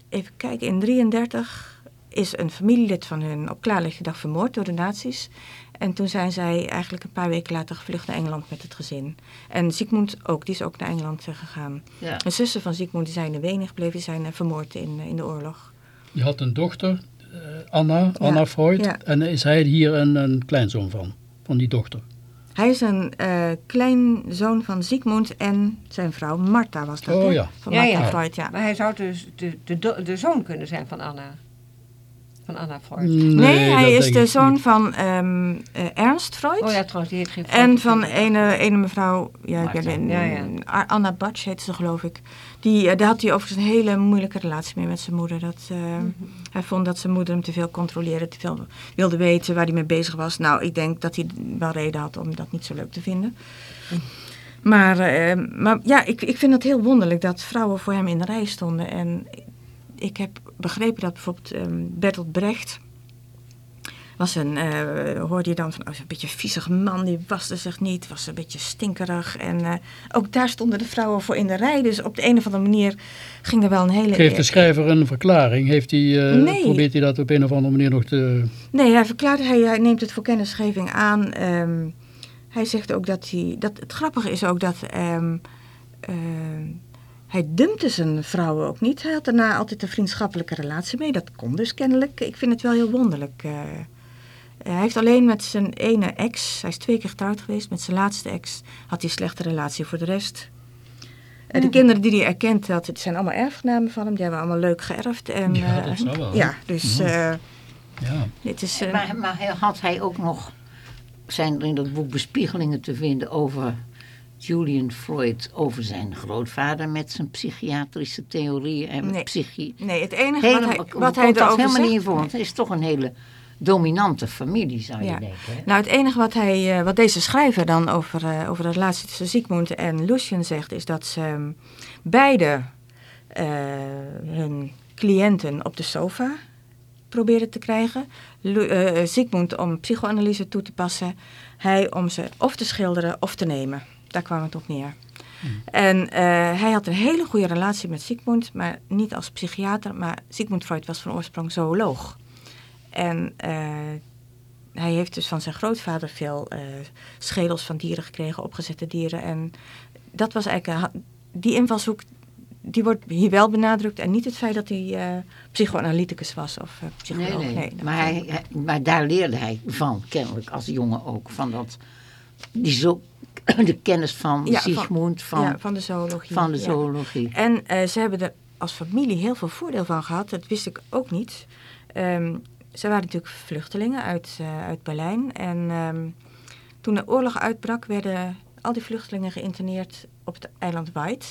even kijken, in 33 is een familielid van hun op klaarlichte dag vermoord door de nazi's. En toen zijn zij eigenlijk een paar weken later gevlucht naar Engeland met het gezin. En Sigmund ook, die is ook naar Engeland gegaan. Ja. De zussen van Sigmund die zijn in Wenen gebleven, die zijn vermoord in, in de oorlog. Je had een dochter, Anna, Anna Freud. ja. En is hij hier een, een kleinzoon van, van die dochter? Hij is een eh kleinzoon van Sigmund en zijn vrouw Martha was dat. Oh ja. Van Ja, Martha ja. Freud, ja. Maar hij zou dus de, de, de zoon kunnen zijn van Anna. Van Anna Freud. Nee, hij is de zoon niet. van ehm, eh, Ernst Freud. Oh ja, trouwens, die heet geen Freud. En van ene, ene mevrouw, ja, ik Ja, ja. Anna Batsch heette ze geloof ik. Die, eh, daar had hij overigens een hele moeilijke relatie mee met zijn moeder. Dat, eh, Mhm. Hij vond dat zijn moeder hem te veel controleerde, te veel wilde weten waar hij mee bezig was. Nou, ik denk dat hij wel reden had om dat niet zo leuk te vinden. Maar, eh, maar ja, ik, ik vind het heel wonderlijk dat vrouwen voor hem in de rij stonden. En ik heb begrepen dat bijvoorbeeld ehm, Bertolt Brecht was een, eh, hoorde je dan van, oh, een beetje viezig man, die waste zich niet, was een beetje stinkerig. En eh, ook daar stonden de vrouwen voor in de rij. Dus op de een of andere manier ging er wel een hele... Geeft de schrijver een verklaring? Heeft hij, eh, Nee. Probeert hij dat op een of andere manier nog te... Nee, hij verklaart, hij, hij neemt het voor kennisgeving aan. Ehm, hij zegt ook dat hij, dat het grappige is ook dat ehm, hij dumpte zijn vrouwen ook niet. Hij had daarna altijd een vriendschappelijke relatie mee. Dat kon dus kennelijk. Ik vind het wel heel wonderlijk. eh. hij heeft alleen met zijn ene ex, hij is twee keer getrouwd geweest, met zijn laatste ex had hij een slechte relatie voor de rest. Eh, de kinderen die hij erkent had, het zijn allemaal erfgenamen van hem. Die hebben allemaal leuk geërfd. En, Ja, eh, dat zou wel? Ja, dus Mhm. eh, Ja. dit is... eh, Maar, maar had hij ook nog, zijn er in dat boek bespiegelingen te vinden over Julian Freud, over zijn grootvader met zijn psychiatrische theorieën en Nee. psychie. Nee, het enige wat hij, wat hij erover helemaal zegt... niet in voor, want het is toch een hele dominante familie, zou je Ja. denken. Hè? Nou, het enige wat, hij, eh, wat deze schrijver dan over, eh, over de relatie tussen Sigmund en Lucien zegt... is dat ze ehm, beide eh, hun cliënten op de sofa proberen te krijgen. Lu- Sigmund om psychoanalyse toe te passen. Hij om ze of te schilderen of te nemen. Daar kwam het op neer. En eh, hij had een hele goede relatie met Sigmund, maar niet als psychiater. Maar Sigmund Freud was van oorsprong zooloog. En eh, hij heeft dus van zijn grootvader veel eh, schedels van dieren gekregen, opgezette dieren. En dat was eigenlijk, die invalshoek, die wordt hier wel benadrukt. En niet het feit dat hij psychoanalyticus was of Nee, psycholoog. nee. dat- maar, hij, hij- maar daar leerde hij van, kennelijk, als jongen ook. Van dat, die zo, *clears throat* de kennis van Ja, van- Sigmund, van, ja, van de zoologie. van de zoologie. En eh, ze hebben er als familie heel veel voordeel van gehad. Dat wist ik ook niet. Ehm, ze waren natuurlijk vluchtelingen uit, eh, uit Berlijn. En ehm, toen de oorlog uitbrak, werden al die vluchtelingen geïnterneerd op het eiland White.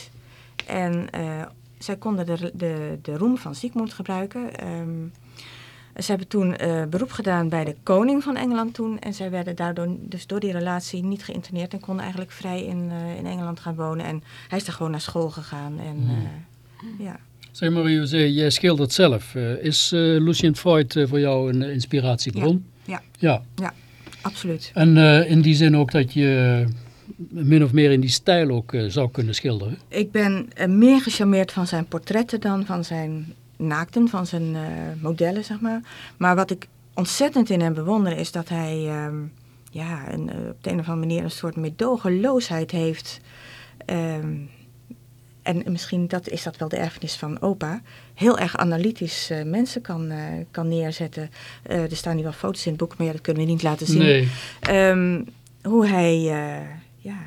En eh, zij konden de, de, de roem van Sigmund gebruiken. Ehm, ze hebben toen eh, beroep gedaan bij de koning van Engeland toen. En zij werden daardoor, dus door die relatie, niet geïnterneerd. En konden eigenlijk vrij in, eh, in Engeland gaan wonen. En hij is daar gewoon naar school gegaan. En, eh, ja. Zeg maar, José, jij schildert zelf. Eh, is eh, Lucien Freud voor jou een inspiratiebron? Ja. Ja. Absoluut. En eh, in die zin ook dat je min of meer in die stijl ook zou kunnen schilderen? Ik ben meer gecharmeerd van zijn portretten dan van zijn naakten, van zijn eh, modellen, zeg maar. Maar wat ik ontzettend in hem bewonder is dat hij ehm, ja, een, eh, op de een of andere manier een soort medogeloosheid heeft. Ehm, en misschien dat, is dat wel de erfenis van opa. Heel erg analytisch eh, mensen kan, kan neerzetten. Er staan hier wel foto's in het boek, maar ja, dat kunnen we niet laten zien. Nee. Ehm, hoe hij ja,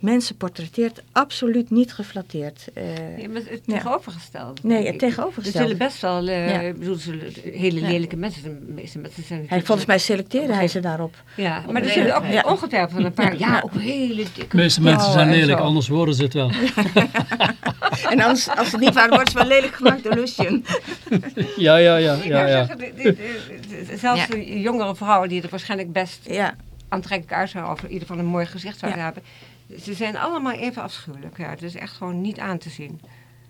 mensen portretteert, absoluut niet geflatteerd. Eh, Ja, maar het Ja. tegenovergestelde. Nee, het tegenovergestelde. Er zullen best wel, eh, Ja. ik bedoel, zullen hele Ja. lelijke mensen zijn. meeste mensen zijn hij, volgens mij selecteerde hij ze daarop. Ja, maar er zullen ook ja. ongetwijfeld van een paar, ja, Ja. ook hele dikke De meeste mensen zijn lelijk, anders worden ze het wel. *laughs* En anders, als ze het niet waren, worden ze wel lelijk gemaakt door Lucien. *laughs* Ja, ja, ja. Ja, ja. zelfs Ja. de jongere vrouwen die er waarschijnlijk best Ja, aantrekkelijk uitzouden, of in ieder geval een mooi gezicht zouden Ja. hebben, ze zijn allemaal even afschuwelijk. Ja, het is echt gewoon niet aan te zien.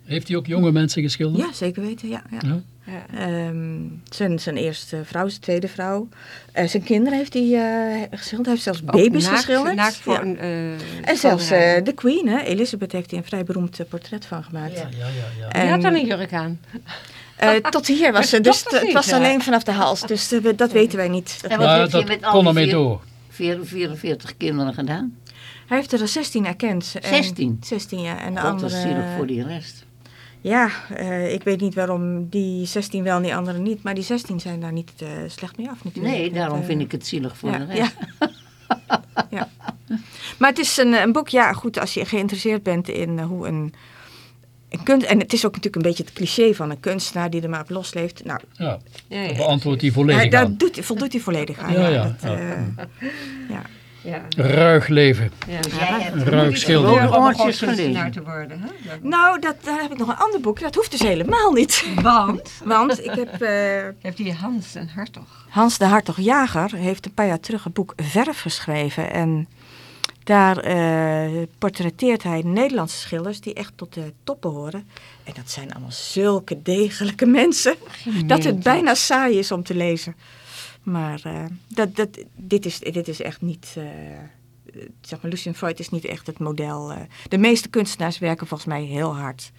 Heeft hij ook jonge mensen geschilderd? ja zeker weten. Ja, ja. Ja. Ja. Ehm, zijn, zijn eerste vrouw, zijn tweede vrouw. Eh, zijn kinderen heeft hij eh, geschilderd. Hij heeft zelfs baby's naakt- geschilderd. naakt voor Ja. een, eh, En zelfs eh, de Queen, hè, Elizabeth, heeft hij een vrij beroemd portret van gemaakt. Ja, ja, ja. Die had En, dan een jurk aan. eh, tot hier was *laughs* ze, dus het niet, was ja. alleen vanaf de hals. Dus dat weten wij niet. Dat En wat heeft hij dat met al kon die ermee vier- door. vier- 44 kinderen gedaan? Hij heeft er 16 erkend. En- 16? 16, ja. En de God, dat is andere... zielig voor die rest. Ja, eh, ik weet niet waarom die 16 wel en die andere niet. Maar die 16 zijn daar niet eh, slecht mee af natuurlijk. Nee, Dat, daarom eh, vind ik het zielig voor ja, de rest. ja. *laughs* ja. Maar het is een, een boek, ja goed, als je geïnteresseerd bent in hoe een, een kunst... En het is ook natuurlijk een beetje het cliché van een kunstenaar die er maar op losleeft. Nou, Ja, daar ja. beantwoordt hij volledig daar aan. doet, voldoet hij volledig aan. Ja, Ja, ja, dat, ja. Ja. Ruig leven. Ja. Dus jij hebt Een ruik schilder. Rode om een oortjes gelezen. te worden. Hè? Nou, dat, daar heb ik nog een ander boek. Dat hoeft dus helemaal niet. Want? *laughs* Want ik heb... eh, Heeft die Hans en Hartog. Hans de Hartog-Jager heeft een paar jaar terug een boek Verf geschreven. En daar eh, portretteert hij Nederlandse schilders die echt tot de top behoren. En dat zijn allemaal zulke degelijke mensen. dat het bijna saai is om te lezen. Maar eh, dat, dat, dit, is, dit is echt niet... eh, zeg maar, Lucien Freud is niet echt het model. eh. de meeste kunstenaars werken volgens mij heel hard.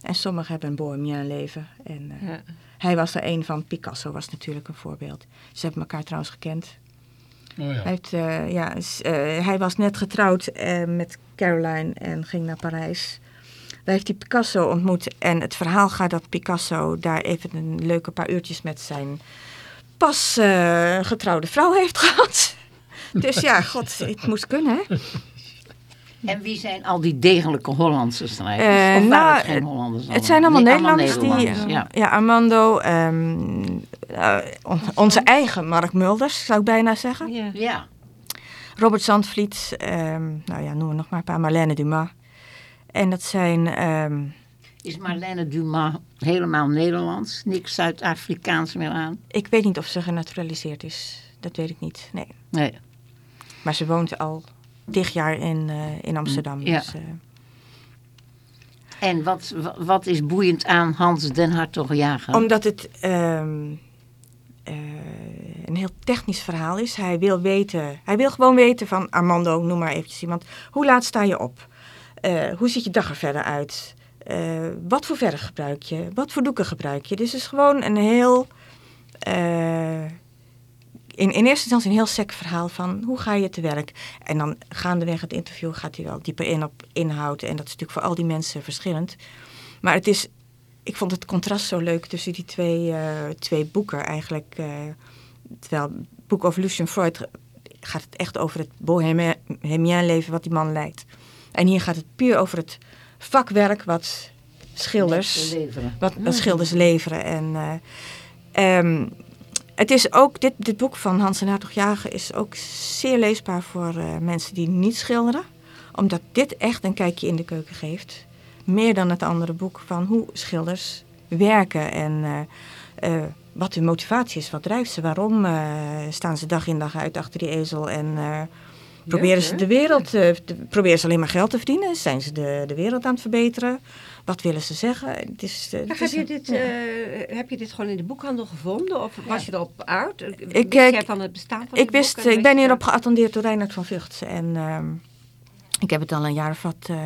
En sommigen hebben een bohemien leven. En, eh, Ja. hij was er een van. Picasso was natuurlijk een voorbeeld. Ze hebben elkaar trouwens gekend. Oh Hij, ja. heeft, eh, ja, eh, hij was net getrouwd eh, met Caroline en ging naar Parijs. Daar heeft hij Picasso ontmoet. En het verhaal gaat dat Picasso daar even een leuke paar uurtjes met zijn pas eh, getrouwde vrouw heeft gehad. *laughs* Dus ja, god, het moest kunnen, hè? En wie zijn al die degelijke Hollandse strijders? Eh, of waren nou, het geen Hollanders? Het zijn allemaal Nee, Nederlanders. die, Nederlanders, ja. ja. Armando, ehm, eh, on- onze eigen Mark Mulders, zou ik bijna zeggen. Ja. Ja, Robert Zandvliet, ehm, nou ja, noemen we nog maar een paar, Marlène Dumas. En dat zijn, ehm, is Marlène Dumas helemaal Nederlands? Niks Zuid-Afrikaans meer aan? ik weet niet of ze genaturaliseerd is. Dat weet ik niet, nee. Nee. Maar ze woont al tig jaar in, eh, in Amsterdam. Ja. Dus, eh, En wat, wa- wat is boeiend aan Hans den Hartog-Jager? omdat het ehm, eh, een heel technisch verhaal is. Hij wil weten, hij wil gewoon weten van Armando, noem maar eventjes iemand. Hoe laat sta je op? Hoe ziet je dag er verder uit? Eh, wat voor verf gebruik je? Wat voor doeken gebruik je? Dus is gewoon een heel, eh, in, in eerste instantie een heel sec verhaal van hoe ga je te werk? En dan gaandeweg het interview gaat hij wel dieper in op inhoud. En dat is natuurlijk voor al die mensen verschillend. Maar het is, ik vond het contrast zo leuk tussen die twee, eh, twee boeken eigenlijk. terwijl het boek over Lucien Freud gaat het echt over het bohemien leven wat die man leidt. En hier gaat het puur over het vakwerk wat schilders, leveren. wat, wat schilders leveren. En eh, ehm, het is ook, dit, dit boek van Hans en Hertog Jager is ook zeer leesbaar voor eh, mensen die niet schilderen. Omdat dit echt een kijkje in de keuken geeft. Meer dan het andere boek van hoe schilders werken en eh, wat hun motivatie is. Wat drijft ze? Waarom staan ze dag in dag uit achter die ezel en proberen ze de wereld, eh, te- proberen ze alleen maar geld te verdienen? Zijn ze de, de wereld aan het verbeteren? Wat willen ze zeggen? Het is, eh, het Ach, is heb, je dit, eh, heb je dit gewoon in de boekhandel gevonden? Of was je erop uit? Ik, Wist jij van het bestaan van Ik boek wist, ik ben hierop geattendeerd door Reinhard van Vught. En ehm, ik heb het al een jaar of wat, eh,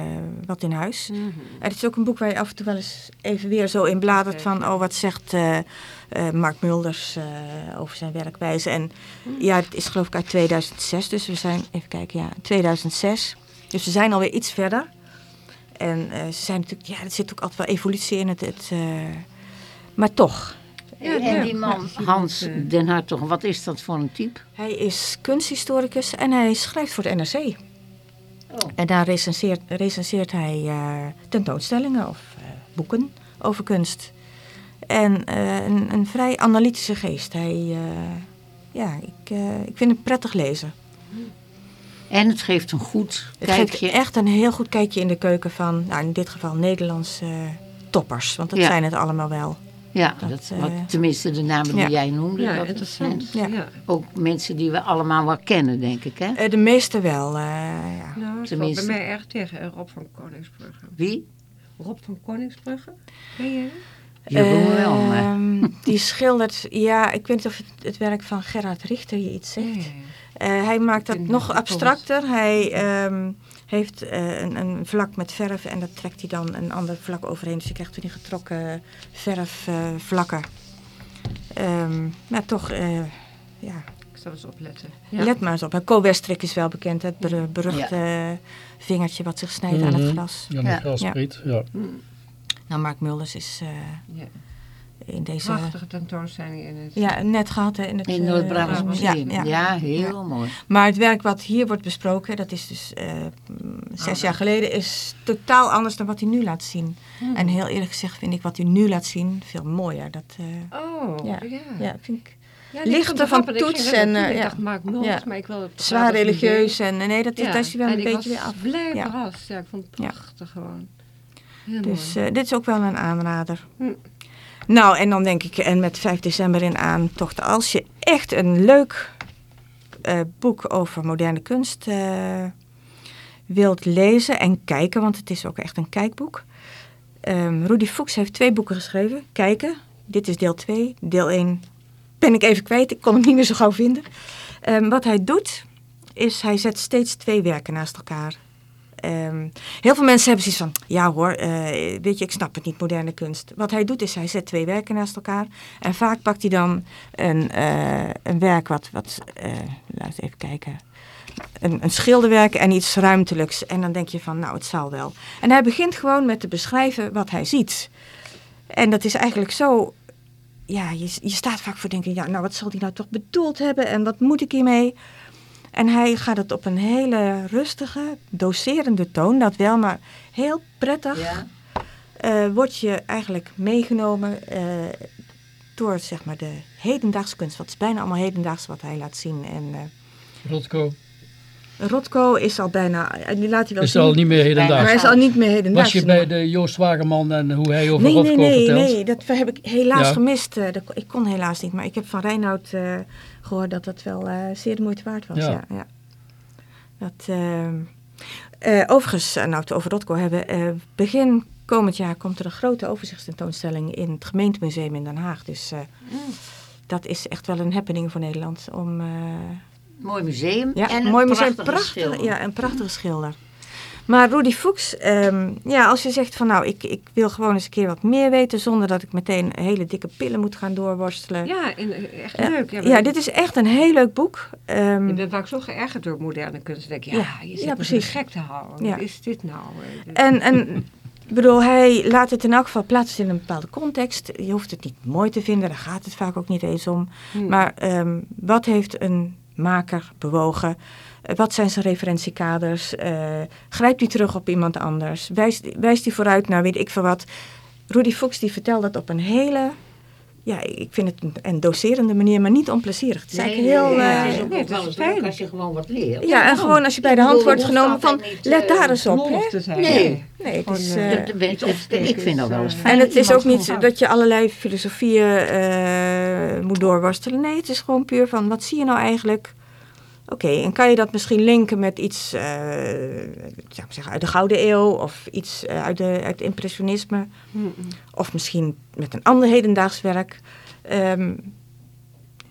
wat in huis. Mhm. En het is ook een boek waar je af en toe wel eens even weer zo in bladert van... oh, wat zegt eh, eh, Mark Mulders eh, over zijn werkwijze. En ja, het is geloof ik uit 2006, dus we zijn... Even kijken, ja, 2006. Dus we zijn alweer iets verder. En eh, ze zijn natuurlijk... Ja, er zit ook altijd wel evolutie in het... het eh, maar toch, Ja, en die man, Hans Den Hartog, wat is dat voor een type? hij is kunsthistoricus en hij schrijft voor de NRC. Oh. En daar recenseert, recenseert hij eh, tentoonstellingen of eh, boeken over kunst. En eh, een, een vrij analytische geest. Hij, ja, ik, ik vind hem prettig lezen. En het geeft een goed Het kijkje. geeft echt een heel goed kijkje in de keuken van, nou, in dit geval Nederlandse toppers. Want dat Ja. zijn het allemaal wel. Ja, dat, dat, eh, wat, tenminste de namen ja. die jij noemde. Ja, dat interessant. Ook mensen die we allemaal wel kennen, denk ik. Hè? Eh, de meeste wel, eh, ja. Nou, valt bij Tenminste. mij erg tegen. Rob van Koningsbrugge. Wie? Rob van Koningsbrugge? Ken je? Jeroen wel, maar... Ehm, *laughs* die schildert, ja, ik weet niet of het, het werk van Gerard Richter je iets zegt. Ja, ja, Eh, hij maakt dat nog abstracter. Hij ehm, heeft eh, een, een vlak met verf en dat trekt hij dan een ander vlak overheen. Dus je krijgt toen die getrokken verfvlakken. Ehm maar toch, eh, ja, Ik zal eens opletten. Ja. let maar eens op. Co Westrik is wel bekend, het ber- beruchte vingertje wat zich snijdt aan het Mhm. gras. Ja, Ja. de graspriet. Ja. Nou, Mark Mulders is eh, Ja. In deze... Prachtige tentoonstelling in het... Ja, net gehad hè, in het... In eh, het Brabants ja, Museum. Ja, ja. heel mooi. Maar het werk wat hier wordt besproken, dat is dus eh, zes jaar geleden, is totaal anders dan wat hij nu laat zien. En heel eerlijk gezegd vind ik wat hij nu laat zien veel mooier. Dat, eh, Oh, Ja. ja. ja, vind ik Ja, Lichter van toets en, eh, Ik ja. dacht, Ja. maar ik wil het zwaar religieus en nee, dat, dat is hij wel en een beetje weer af. blij Ja. verrast. Ja, ik vond het Ja. prachtig gewoon. Heel Dus eh, dit is ook wel een aanrader. Hm. Nou, en dan denk ik, en met 5 december in aantocht, als je echt een leuk eh, boek over moderne kunst eh, wilt lezen en kijken, want het is ook echt een kijkboek. Ehm Rudy Fuchs heeft twee boeken geschreven. Kijken, dit is deel 2. Deel 1 ben ik even kwijt, ik kon hem niet meer zo gauw vinden. Ehm, wat hij doet, is hij zet steeds twee werken naast elkaar. Ehm, heel veel mensen hebben zoiets van, ja hoor, eh, weet je, ik snap het niet, moderne kunst. Wat hij doet is, hij zet twee werken naast elkaar. En vaak pakt hij dan een, eh, een werk wat, wat eh, laten we even kijken, een, een schilderwerk en iets ruimtelijks. En dan denk je van, nou, het zal wel. En hij begint gewoon met te beschrijven wat hij ziet. En dat is eigenlijk zo, ja, je, je staat vaak voor denken, ja, nou, wat zal hij nou toch bedoeld hebben en wat moet ik hiermee? En hij gaat het op een hele rustige, doserende toon, dat wel, maar heel prettig Ja. eh, word je eigenlijk meegenomen eh, door zeg maar, de hedendaagse kunst. Wat is bijna allemaal hedendaags wat hij laat zien. En eh, Rotko Rotko is al bijna, die laat hij wel is zien, al niet meer maar hedendaags. hij is al niet meer hedendaags. Was je bij de Joost Wagerman en hoe hij over Nee, nee, Rotko nee, vertelt? nee, dat heb ik helaas Ja. gemist. ik kon helaas niet, maar ik heb van Reinoud eh, gehoord dat dat wel eh, zeer de moeite waard was. Ja. Ja. Ja, Dat, ehm, eh, overigens, eh, nou het over Rotko hebben, eh, begin komend jaar komt er een grote overzichtstentoonstelling in het gemeentemuseum in Den Haag. Dus eh, dat is echt wel een happening voor Nederland. Om, eh, Mooi museum ja, en een mooi een museum, prachtige prachtig, schilder. ja, een prachtige schilder. Maar Rudy Fuchs, ehm, ja, als je zegt van nou, ik, ik wil gewoon eens een keer wat meer weten zonder dat ik meteen hele dikke pillen moet gaan doorworstelen. Ja, en, eh, echt Ja, leuk. Ja, ja, dit is echt een heel leuk boek. Ehm, Ik ben vaak zo geërgerd door moderne kunst. Denk ik, ja, Ja, je ja, zit precies. de gek te houden. Ja. Wat is dit nou? En, en ik bedoel, hij laat het in elk geval plaatsen in een bepaalde context. Je hoeft het niet mooi te vinden, daar gaat het vaak ook niet eens om. Hmm. Maar ehm, wat heeft een maker bewogen? Eh, Wat zijn zijn referentiekaders? Eh, grijpt hij terug op iemand anders? Wijst, wijst hij vooruit naar weet ik veel wat? Rudy Fuchs die vertelt dat op een hele, ja, ik vind het een, een doserende manier, maar niet onplezierig. Het is Nee, eigenlijk heel... nee, eh, het is ook nee, wel eens leuk fijn. als je gewoon wat leert. ja, en gewoon als je bij de hand wordt genomen van, niet, let eh, daar eens op. Hè? te zijn. Nee. Nee, het is... Eh, eh, dat- opsteken ik vind dat wel eens fijn. En het is ook niet dat je allerlei filosofieën eh, moet doorworstelen. Nee, het is gewoon puur van, wat zie je nou eigenlijk? Oké, en kan je dat misschien linken met iets eh, zou ik zeggen, uit de Gouden Eeuw... of iets eh, uit, de, uit het impressionisme... Mm, of misschien met een ander hedendaags werk. Ehm,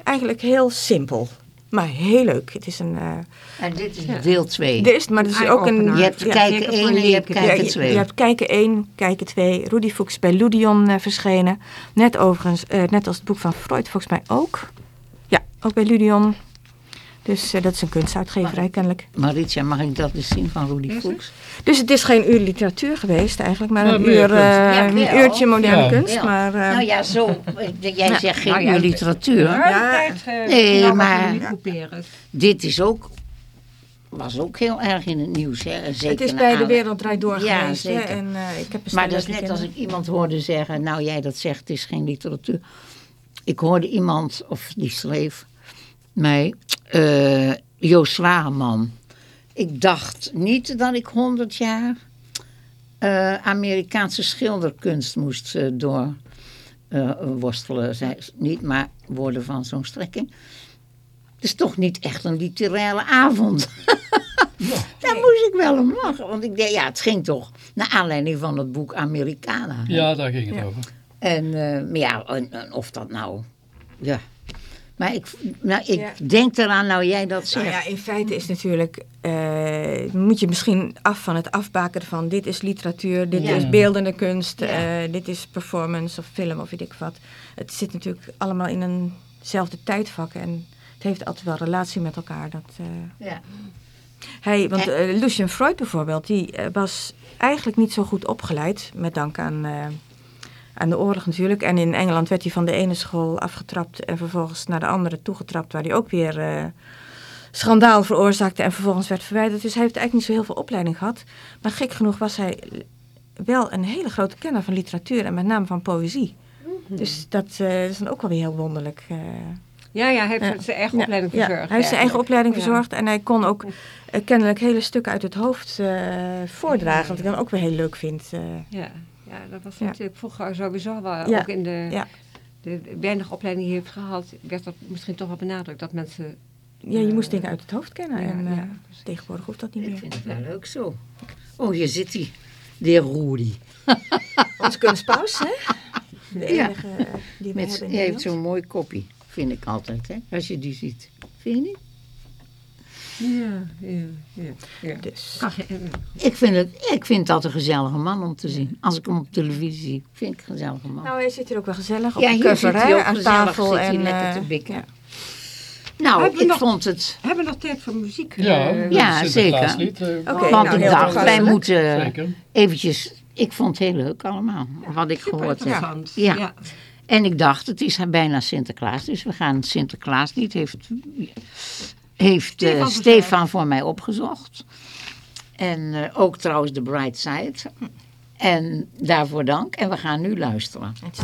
eigenlijk heel simpel, maar heel leuk. Het is een... eh, En dit is deel 2. er is, maar het is ook een... Je hebt ja, kijken zeker voor 1 en je hebt kijken je, 2. je hebt kijken 1, kijken 2. Rudy Fuchs bij Ludion eh, verschenen. Net overigens, eh, net als het boek van Freud volgens mij ook. Ja, ook bij Ludion. Dus eh, dat is een kunstuitgeverij kennelijk. Maritja, mag ik dat eens zien van Rudy Fuchs? Dus het is geen uur literatuur geweest eigenlijk, maar een, uur, eh, Ja, een uurtje moderne Ja. kunst. Maar, eh, nou ja, zo. Jij zegt geen nou ja, uur literatuur. Ja. Nee, maar-. Dit is ook, was ook heel erg in het nieuws. Hè? Zeker het is bij de wereld draait door Ja, geweest. zeker. En, eh, ik heb Maar dat is net als ik iemand hoorde zeggen, nou jij dat zegt, het is geen literatuur. Ik hoorde iemand, of die schreef mij, eh Joost Zwageman. Ik dacht niet dat ik honderd jaar eh, Amerikaanse schilderkunst moest eh, door worstelen. Zij, niet maar woorden van zo'n strekking. Het is toch niet echt een literaire avond. *laughs* Daar moest ik wel om lachen. Want ik dacht, ja, het ging toch naar aanleiding van het boek Americana. hè? Ja, daar ging het Ja. over. En, maar ja, en, en of dat nou... Ja. Maar ik, nou, ik Ja. denk eraan, nou jij dat Nou zegt. ja, in feite is natuurlijk, eh, moet je misschien af van het afbaken van dit is literatuur, dit Ja. is beeldende kunst, eh, dit is performance of film of weet ik wat. Het zit natuurlijk allemaal in eenzelfde tijdvak en het heeft altijd wel relatie met elkaar. Dat, eh, Ja. hij, want Lucien Freud bijvoorbeeld, die was eigenlijk niet zo goed opgeleid, met dank aan, aan de oorlog natuurlijk. En in Engeland werd hij van de ene school afgetrapt en vervolgens naar de andere toegetrapt, waar hij ook weer eh, schandaal veroorzaakte en vervolgens werd verwijderd. Dus hij heeft eigenlijk niet zo heel veel opleiding gehad. Maar gek genoeg was hij wel een hele grote kenner van literatuur en met name van poëzie. Dus dat eh, is dan ook wel weer heel wonderlijk. eh. Ja, ja, hij heeft Ja. zijn eigen Ja, opleiding ja, verzorgd. hij heeft zijn eigen opleiding verzorgd en hij kon ook kennelijk hele stukken uit het hoofd voordragen. Wat ik dan ook weer heel leuk vind. Ja, ja, dat was Ja. natuurlijk vroeger sowieso wel. Ja, Ook in de, ja. de weinig opleiding die hij heeft gehad, werd dat misschien toch wel benadrukt. Dat mensen... ja, je moest dingen uit het hoofd kennen. ja, en eh, ja, tegenwoordig hoeft dat niet Ik meer. vind het wel leuk zo. Oh, hier zit hij. De heer Rudy. *laughs* Onze kunstpaus, hè? De Ja. enige eh, die we Met, hebben in hij heeft zo'n mooi kopie, vind ik altijd, hè? als je die ziet. Vind je niet? Ja, ja, ja. ja. Dus. Ach, ja, Ik vind, het, ik vind dat een gezellige man om te zien. Als ik hem op televisie zie, vind ik een gezellige man. Nou, hij zit hier ook wel gezellig op ja, de cover, hè? Aan tafel. hij en, lekker eh, te bikken. ja. Nou, Hebben we ik nog- vond het... Hebben we nog tijd voor muziek? Ja, Eh, Ja, zeker. Eh, Want nou, ik dacht, wij moeten Zeker. eventjes... Ik vond het heel leuk allemaal, wat ik gehoord heb. Ja. ja. En ik dacht, het is bijna Sinterklaas, dus we gaan Sinterklaaslied. Heeft, heeft eh, Stefan voor mij opgezocht. En eh, ook trouwens The Bright Side. En daarvoor dank. En we gaan nu luisteren. Het is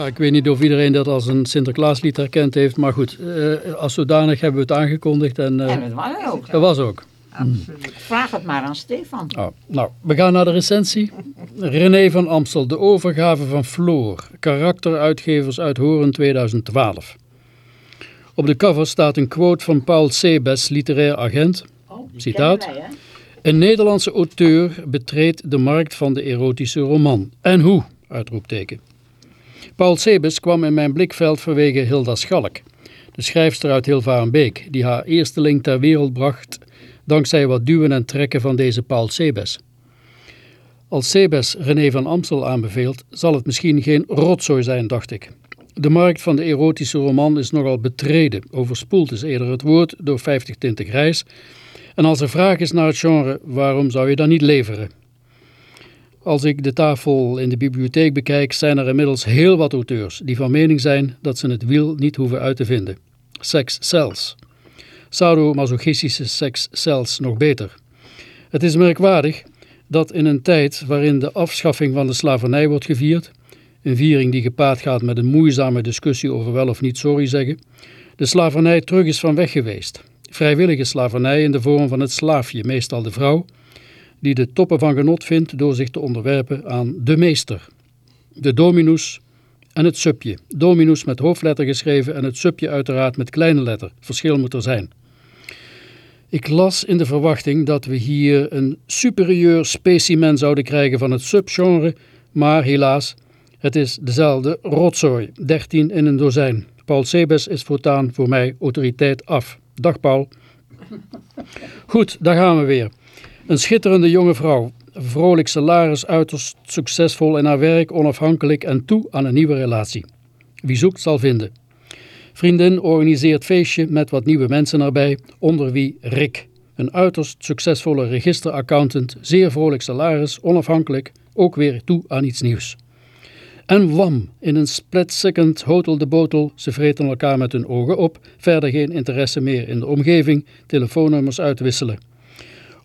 Ja, ik weet niet of iedereen dat als een Sinterklaaslied herkend heeft, maar goed, eh, als zodanig hebben we het aangekondigd en eh, En dat was ook. dat was ook. Vraag het maar aan Stefan. Oh, nou, we gaan naar de recensie. René van Amstel, de overgave van Floor, karakteruitgevers uit Horen 2012. Op de cover staat een quote van Paul Sebes, literair agent. Oh, Citaat. wij? Een Nederlandse auteur betreedt de markt van de erotische roman. En hoe? Uitroepteken. Paul Sebes kwam in mijn blikveld vanwege Hilda Schalk, de schrijfster uit Hilvarenbeek, die haar eersteling ter wereld bracht dankzij wat duwen en trekken van deze Paul Sebes. Als Sebes René van Amstel aanbeveelt, zal het misschien geen rotzooi zijn, dacht ik. De markt van de erotische roman is nogal betreden, overspoeld is eerder het woord, door 50 tinten grijs. En als er vraag is naar het genre, waarom zou je dan niet leveren? Als ik de tafel in de bibliotheek bekijk, zijn er inmiddels heel wat auteurs die van mening zijn dat ze het wiel niet hoeven uit te vinden. Sex sells. Sadomasochistische seks sells nog beter. Het is merkwaardig dat in een tijd waarin de afschaffing van de slavernij wordt gevierd, een viering die gepaard gaat met een moeizame discussie over wel of niet sorry zeggen, de slavernij terug is van weg geweest. Vrijwillige slavernij in de vorm van het slaafje, meestal de vrouw, die de toppen van genot vindt door zich te onderwerpen aan de meester. De dominus en het subje. Dominus met hoofdletter geschreven en het subje uiteraard met kleine letter. Verschil moet er zijn. Ik las in de verwachting dat we hier een superieur specimen zouden krijgen van het subgenre, maar helaas, het is dezelfde rotzooi, 13 in een dozijn. Paul Sebes is voortaan voor mij autoriteit af. Dag Paul. Goed, daar gaan we weer. Een schitterende jonge vrouw, vrolijk salaris, uiterst succesvol in haar werk, onafhankelijk en toe aan een nieuwe relatie. Wie zoekt zal vinden. Vriendin organiseert feestje met wat nieuwe mensen erbij, onder wie Rick. Een uiterst succesvolle registeraccountant, zeer vrolijk salaris, onafhankelijk, ook weer toe aan iets nieuws. En wam, in een split second hotel de botel, ze vreten elkaar met hun ogen op, verder geen interesse meer in de omgeving, telefoonnummers uitwisselen.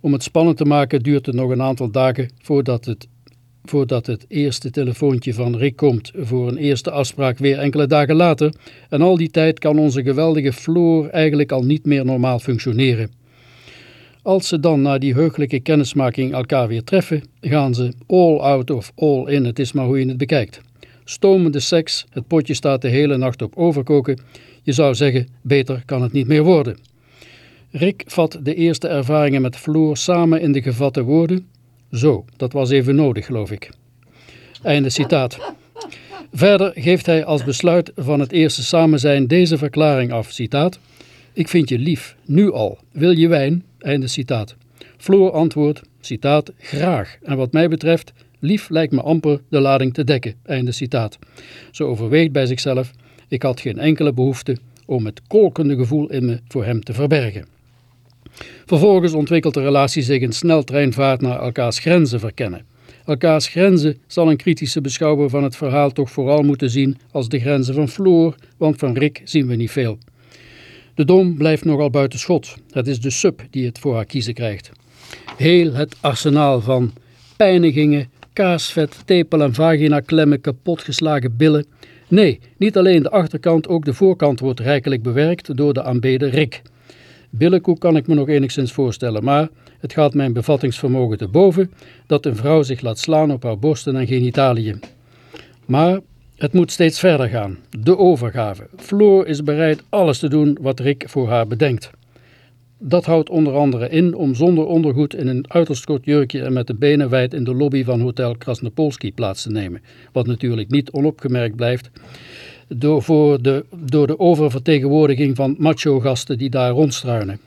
Om het spannend te maken duurt het nog een aantal dagen voordat het voordat het eerste telefoontje van Rick komt voor een eerste afspraak weer enkele dagen later en al die tijd kan onze geweldige Floor eigenlijk al niet meer normaal functioneren. Als ze dan na die heugelijke kennismaking elkaar weer treffen, gaan ze all out of all in, het is maar hoe je het bekijkt. Stomende seks, het potje staat de hele nacht op overkoken, je zou zeggen, beter kan het niet meer worden. Rick vat de eerste ervaringen met Floor samen in de gevatte woorden. Zo, dat was even nodig, geloof ik. Einde citaat. Verder geeft hij als besluit van het eerste samenzijn deze verklaring af, citaat. Ik vind je lief, nu al. Wil je wijn? Einde citaat. Floor antwoordt, citaat, graag. En wat mij betreft, lief lijkt me amper de lading te dekken. Einde citaat. Ze overweegt bij zichzelf, ik had geen enkele behoefte om het kolkende gevoel in me voor hem te verbergen. Vervolgens ontwikkelt de relatie zich in sneltreinvaart naar elkaars grenzen verkennen. Elkaars grenzen zal een kritische beschouwer van het verhaal toch vooral moeten zien als de grenzen van Floor, want van Rick zien we niet veel. De dom blijft nogal buiten schot. Het is de sub die het voor haar kiezen krijgt. Heel het arsenaal van pijnigingen, kaasvet, tepel- en vagina-klemmen, kapotgeslagen billen. Nee, niet alleen de achterkant, ook de voorkant wordt rijkelijk bewerkt door de aanbeden Rick. Billenkoek kan ik me nog enigszins voorstellen, maar het gaat mijn bevattingsvermogen te boven dat een vrouw zich laat slaan op haar borsten en genitaliën. Maar het moet steeds verder gaan. De overgave. Floor is bereid alles te doen wat Rick voor haar bedenkt. Dat houdt onder andere in om zonder ondergoed in een uiterst kort jurkje en met de benen wijd in de lobby van Hotel Krasnopolski plaats te nemen. Wat natuurlijk niet onopgemerkt blijft door, voor de, door de oververtegenwoordiging van macho-gasten die daar rondstruinen.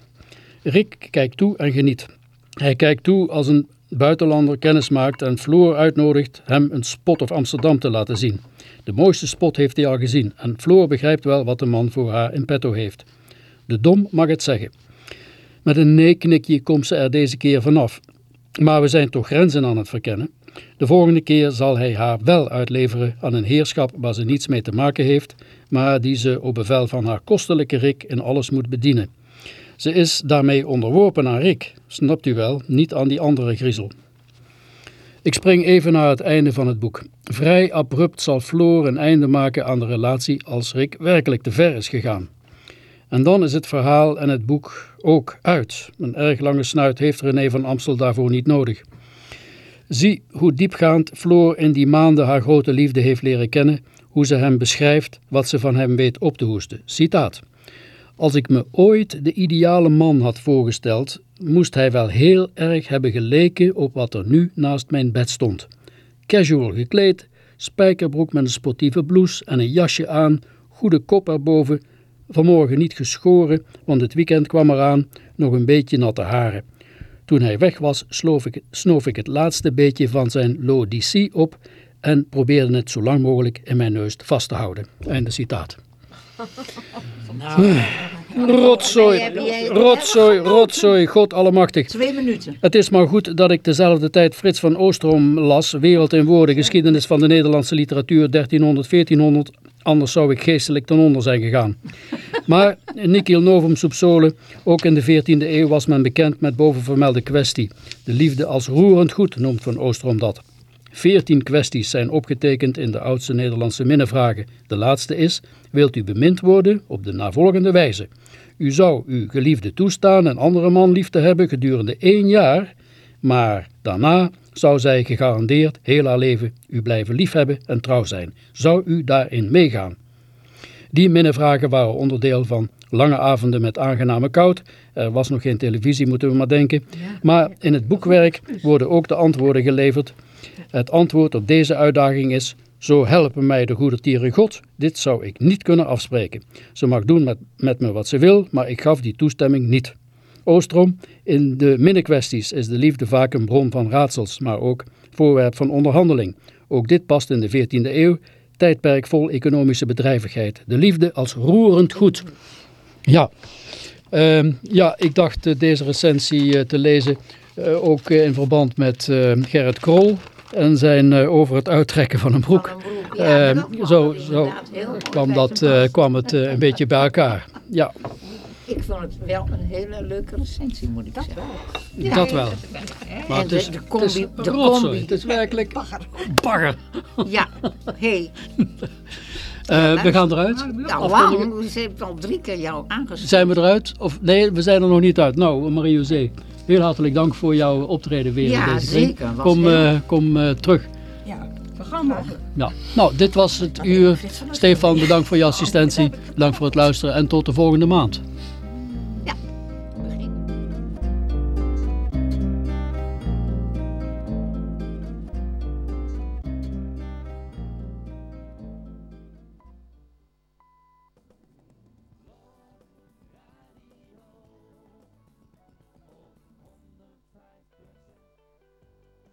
Rick kijkt toe en geniet. Hij kijkt toe als een buitenlander kennis maakt en Floor uitnodigt hem een spot of Amsterdam te laten zien. De mooiste spot heeft hij al gezien en Floor begrijpt wel wat de man voor haar in petto heeft. De dom mag het zeggen. Met een nee-knikje komt ze er deze keer vanaf. Maar we zijn toch grenzen aan het verkennen. De volgende keer zal hij haar wel uitleveren aan een heerschap waar ze niets mee te maken heeft, maar die ze op bevel van haar kostelijke Rick in alles moet bedienen. Ze is daarmee onderworpen aan Rick, snapt u wel, niet aan die andere griezel. Ik spring even naar het einde van het boek. Vrij abrupt zal Floor een einde maken aan de relatie als Rick werkelijk te ver is gegaan. En dan is het verhaal en het boek ook uit. Een erg lange snuit heeft René van Amstel daarvoor niet nodig. Zie hoe diepgaand Floor in die maanden haar grote liefde heeft leren kennen, hoe ze hem beschrijft wat ze van hem weet op te hoesten. Citaat. Als ik me ooit de ideale man had voorgesteld, moest hij wel heel erg hebben geleken op wat er nu naast mijn bed stond. Casual gekleed, spijkerbroek met een sportieve blouse en een jasje aan, goede kop erboven, vanmorgen niet geschoren, want het weekend kwam eraan, nog een beetje natte haren. Toen hij weg was, snoof ik, snoof ik het laatste beetje van zijn L'Odyssee op en probeerde het zo lang mogelijk in mijn neus vast te houden. Einde citaat. *laughs* Rotzooi, rotzooi, rotzooi, God allemachtig. Twee minuten. Het is maar goed dat ik dezelfde tijd Frits van Oostrom las, Wereld in Woorden, geschiedenis van de Nederlandse literatuur 1300-1400, anders zou ik geestelijk ten onder zijn gegaan. Maar Nihil novum subsole, ook in de 14e eeuw was men bekend met bovenvermelde kwestie. De liefde als roerend goed noemt van Oostrom dat. Veertien kwesties zijn opgetekend in de oudste Nederlandse minnevragen. De laatste is, wilt u bemind worden op de navolgende wijze. U zou uw geliefde toestaan een andere man lief te hebben gedurende één jaar, maar daarna zou zij gegarandeerd heel haar leven u blijven liefhebben en trouw zijn. Zou u daarin meegaan? Die minnevragen waren onderdeel van lange avonden met aangename koud. Er was nog geen televisie, moeten we maar denken. Maar in het boekwerk worden ook de antwoorden geleverd. Het antwoord op deze uitdaging is... Zo helpen mij de goedertieren God, dit zou ik niet kunnen afspreken. Ze mag doen met, met me wat ze wil, maar ik gaf die toestemming niet. Oostrom, in de minnekwesties is de liefde vaak een bron van raadsels, maar ook voorwerp van onderhandeling. Ook dit past in de 14e eeuw, tijdperk vol economische bedrijvigheid. De liefde als roerend goed. Ja, Ehm, ja ik dacht eh, deze recensie eh, te lezen, eh, ook in verband met Gerrit Krol en zijn over het uittrekken van een broek. Ehm, zo zo kwam, dat, kwam het een beetje bij elkaar. Ja. Ik vond het wel een hele leuke recensie, moet ik zeggen. Ja. Dat wel. Maar En het de- is, de het combi- is de combi. Het is werkelijk bagger. Ja, hey. *laughs* Eh, we gaan eruit. Nou, Of lang. Ze heeft al drie keer jou aangesproken. Zijn we eruit? Of nee, we zijn er nog niet uit. Nou, Marie-José, heel hartelijk dank voor jouw optreden weer Ja, in deze zeker. Kom, heel- eh, kom eh, terug. Ja, Ja. Nou, dit was het uur. Stefan, bedankt voor je assistentie. Bedankt voor het luisteren en tot de volgende maand.